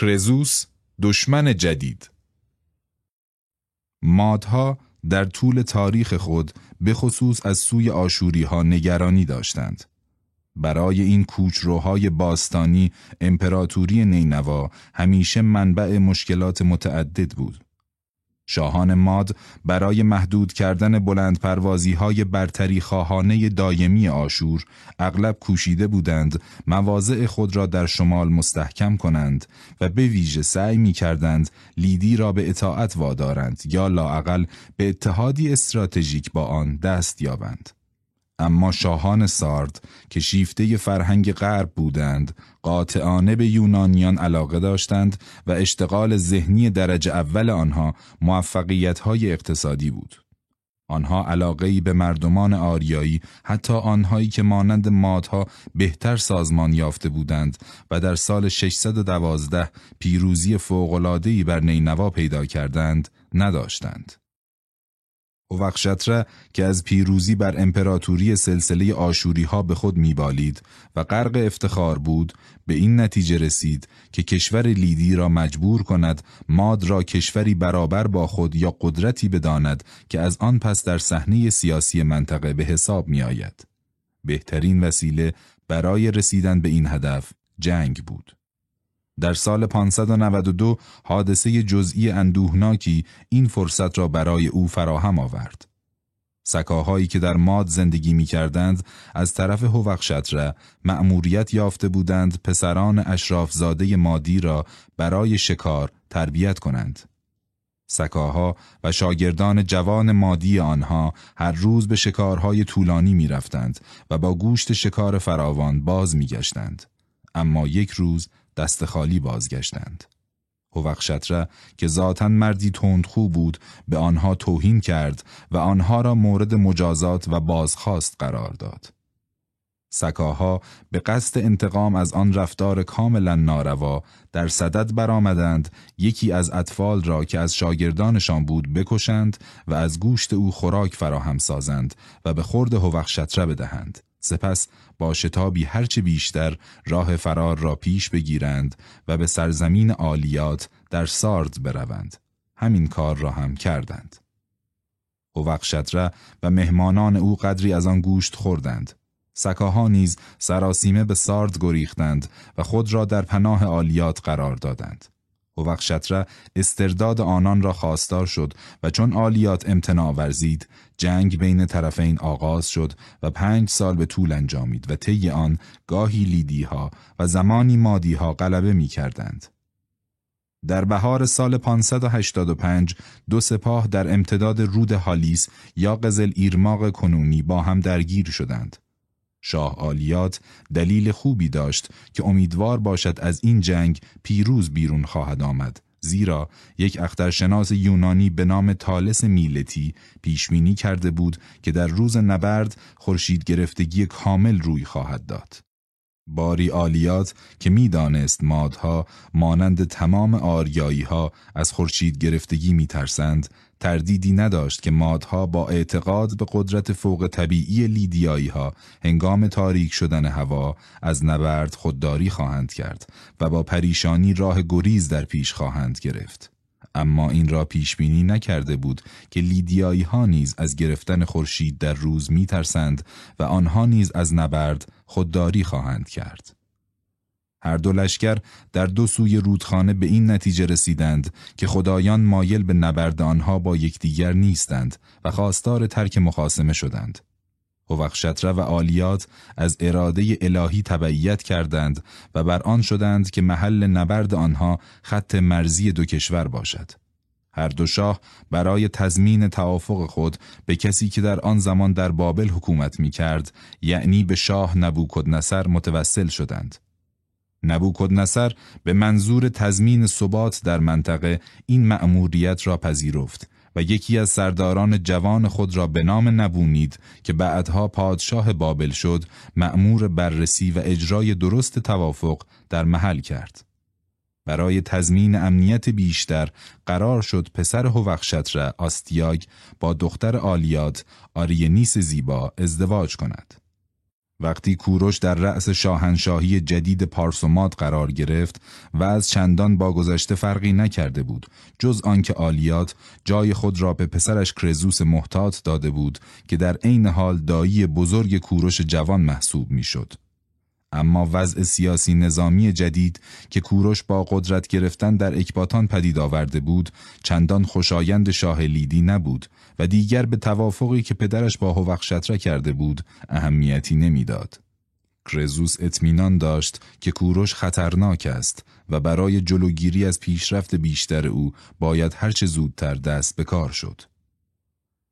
کرزوس دشمن جدید مادها در طول تاریخ خود به خصوص از سوی آشوری ها نگرانی داشتند. برای این کوچروهای باستانی امپراتوری نینوا همیشه منبع مشکلات متعدد بود. شاهان ماد برای محدود کردن بلند پروازی های برتری خواهانه دایمی آشور اغلب کوشیده بودند مواضع خود را در شمال مستحکم کنند و به ویژه سعی می کردند لیدی را به اطاعت وادارند یا لاعقل به اتحادی استراتژیک با آن دست یابند. اما شاهان سارد که شیفته فرهنگ غرب بودند قاطعانه به یونانیان علاقه داشتند و اشتغال ذهنی درجه اول آنها موفقیت های اقتصادی بود. آنها علاقه به مردمان آریایی حتی آنهایی که مانند مادها بهتر سازمان یافته بودند و در سال 612 پیروزی فوق‌العاده‌ای بر نینوا پیدا کردند نداشتند. اوخشتره که از پیروزی بر امپراتوری سلسله آشوری ها به خود میبالید و غرق افتخار بود به این نتیجه رسید که کشور لیدی را مجبور کند ماد را کشوری برابر با خود یا قدرتی بداند که از آن پس در صحنه سیاسی منطقه به حساب می آید. بهترین وسیله برای رسیدن به این هدف جنگ بود. در سال 592 حادثه جزئی اندوهناکی این فرصت را برای او فراهم آورد. سکاهایی که در ماد زندگی می کردند از طرف هوخشتره مأموریت یافته بودند پسران اشرافزاده مادی را برای شکار تربیت کنند. سکاها و شاگردان جوان مادی آنها هر روز به شکارهای طولانی می رفتند و با گوشت شکار فراوان باز می گشتند. اما یک روز دست خالی بازگشتند. هوخشتره که ذاتا مردی تندخو بود به آنها توهین کرد و آنها را مورد مجازات و بازخواست قرار داد. سکاها به قصد انتقام از آن رفتار کاملا ناروا در صدد برآمدند یکی از اطفال را که از شاگردانشان بود بکشند و از گوشت او خوراک فراهم سازند و به خورد هوخشتره بدهند سپس با شتابی هرچه بیشتر راه فرار را پیش بگیرند و به سرزمین عالیات در سارد بروند. همین کار را هم کردند. وقشتره و مهمانان او قدری از آن گوشت خوردند. سکاها نیز سراسیمه به سارد گریختند و خود را در پناه عالیات قرار دادند. هوخشتره استرداد آنان را خواستار شد و چون آلیات امتناع ورزید جنگ بین طرفین آغاز شد و پنج سال به طول انجامید و طی آن گاهی لیدی ها و زمانی مادی ها غلبه می کردند. در بهار سال 585 دو سپاه در امتداد رود هالیس یا قزل ایرماق کنونی با هم درگیر شدند. شاه آلیات دلیل خوبی داشت که امیدوار باشد از این جنگ پیروز بیرون خواهد آمد زیرا یک اخترشناس یونانی به نام تالس میلتی پیشبینی کرده بود که در روز نبرد خورشید گرفتگی کامل روی خواهد داد. باری آلیات که می‌دانست مادها مانند تمام آریایی ها از خورشید گرفتگی میترسند تردیدی نداشت که مادها با اعتقاد به قدرت فوق طبیعی لیدیایی ها هنگام تاریک شدن هوا از نبرد خودداری خواهند کرد و با پریشانی راه گریز در پیش خواهند گرفت. اما این را پیش بینی نکرده بود که لیدیایی ها نیز از گرفتن خورشید در روز می ترسند و آنها نیز از نبرد خودداری خواهند کرد. هر دو لشکر در دو سوی رودخانه به این نتیجه رسیدند که خدایان مایل به نبرد آنها با یکدیگر نیستند و خواستار ترک مخاسمه شدند. هوخشتره و آلیات از اراده الهی تبعیت کردند و بر آن شدند که محل نبرد آنها خط مرزی دو کشور باشد. هر دو شاه برای تضمین توافق خود به کسی که در آن زمان در بابل حکومت می کرد یعنی به شاه نبوکد نصر متوسل شدند. نبوکدنصر به منظور تضمین ثبات در منطقه این مأموریت را پذیرفت و یکی از سرداران جوان خود را به نام نبونید که بعدها پادشاه بابل شد مأمور بررسی و اجرای درست توافق در محل کرد. برای تضمین امنیت بیشتر قرار شد پسر هوخشتر آستیاگ با دختر آلیاد آرینیس زیبا ازدواج کند. وقتی کوروش در رأس شاهنشاهی جدید پارسومات قرار گرفت و از چندان با گذشته فرقی نکرده بود جز آنکه آلیات جای خود را به پسرش کرزوس محتاط داده بود که در عین حال دایی بزرگ کوروش جوان محسوب می‌شد. اما وضع سیاسی نظامی جدید که کوروش با قدرت گرفتن در اکباتان پدید آورده بود چندان خوشایند شاه لیدی نبود و دیگر به توافقی که پدرش با هوخشتره کرده بود اهمیتی نمی‌داد. کرزوس اطمینان داشت که کوروش خطرناک است و برای جلوگیری از پیشرفت بیشتر او باید هرچه زودتر دست به کار شد.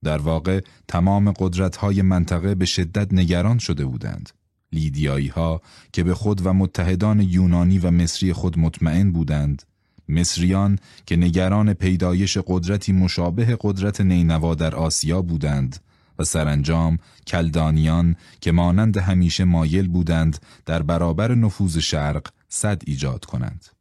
در واقع تمام قدرت‌های منطقه به شدت نگران شده بودند. لیدیایی ها که به خود و متحدان یونانی و مصری خود مطمئن بودند. مصریان که نگران پیدایش قدرتی مشابه قدرت نینوا در آسیا بودند و سرانجام کلدانیان که مانند همیشه مایل بودند در برابر نفوذ شرق صد ایجاد کنند.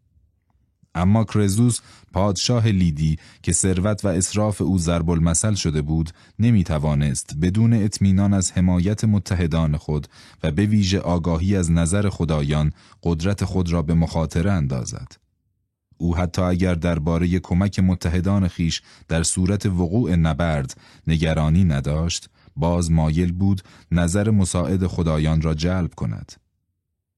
اما کرزوس پادشاه لیدی که ثروت و اصراف او ضرب المثل شده بود نمی توانست بدون اطمینان از حمایت متحدان خود و به ویژه آگاهی از نظر خدایان قدرت خود را به مخاطره اندازد. او حتی اگر درباره کمک متحدان خیش در صورت وقوع نبرد نگرانی نداشت، باز مایل بود نظر مساعد خدایان را جلب کند.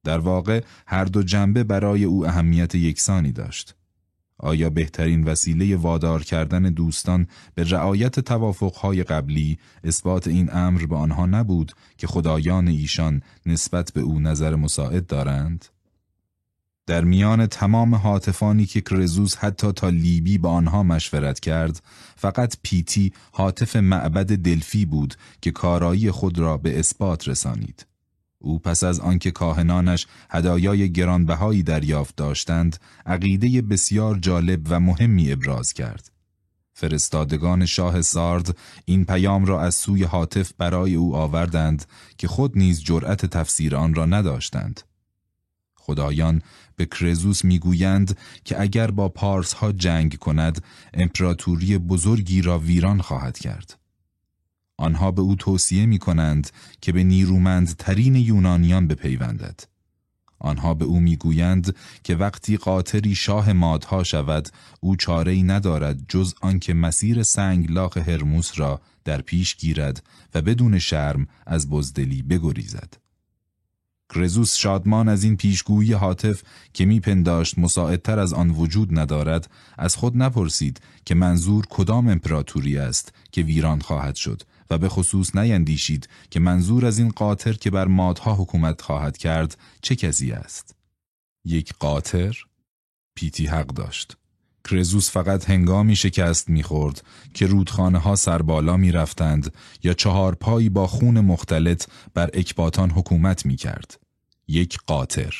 در واقع هر دو جنبه برای او اهمیت یکسانی داشت. آیا بهترین وسیله وادار کردن دوستان به رعایت توافقهای قبلی اثبات این امر به آنها نبود که خدایان ایشان نسبت به او نظر مساعد دارند؟ در میان تمام حاطفانی که کرزوس حتی تا لیبی با آنها مشورت کرد فقط پیتی حاطف معبد دلفی بود که کارایی خود را به اثبات رسانید او پس از آنکه کاهنانش هدایای گرانبهایی دریافت داشتند عقیده بسیار جالب و مهمی ابراز کرد. فرستادگان شاه سارد این پیام را از سوی حاطف برای او آوردند که خود نیز جرأت تفسیر آن را نداشتند. خدایان به کرزوس می‌گویند که اگر با پارس ها جنگ کند امپراتوری بزرگی را ویران خواهد کرد. آنها به او توصیه می کنند که به نیرومندترین یونانیان بپیوندد. آنها به او می‌گویند که وقتی قاطری شاه مادها شود او چاره ای ندارد جز آنکه مسیر سنگ لاخ هرموس را در پیش گیرد و بدون شرم از بزدلی بگریزد. کرزوس شادمان از این پیشگویی حاطف که میپنداشت مساعدتر از آن وجود ندارد از خود نپرسید که منظور کدام امپراتوری است که ویران خواهد شد و به خصوص نیندیشید که منظور از این قاطر که بر مادها حکومت خواهد کرد چه کسی است؟ یک قاطر؟ پیتی حق داشت. کرزوس فقط هنگامی شکست می‌خورد که رودخانه ها سربالا می رفتند یا چهار پایی با خون مختلط بر اکباتان حکومت می کرد. یک قاطر.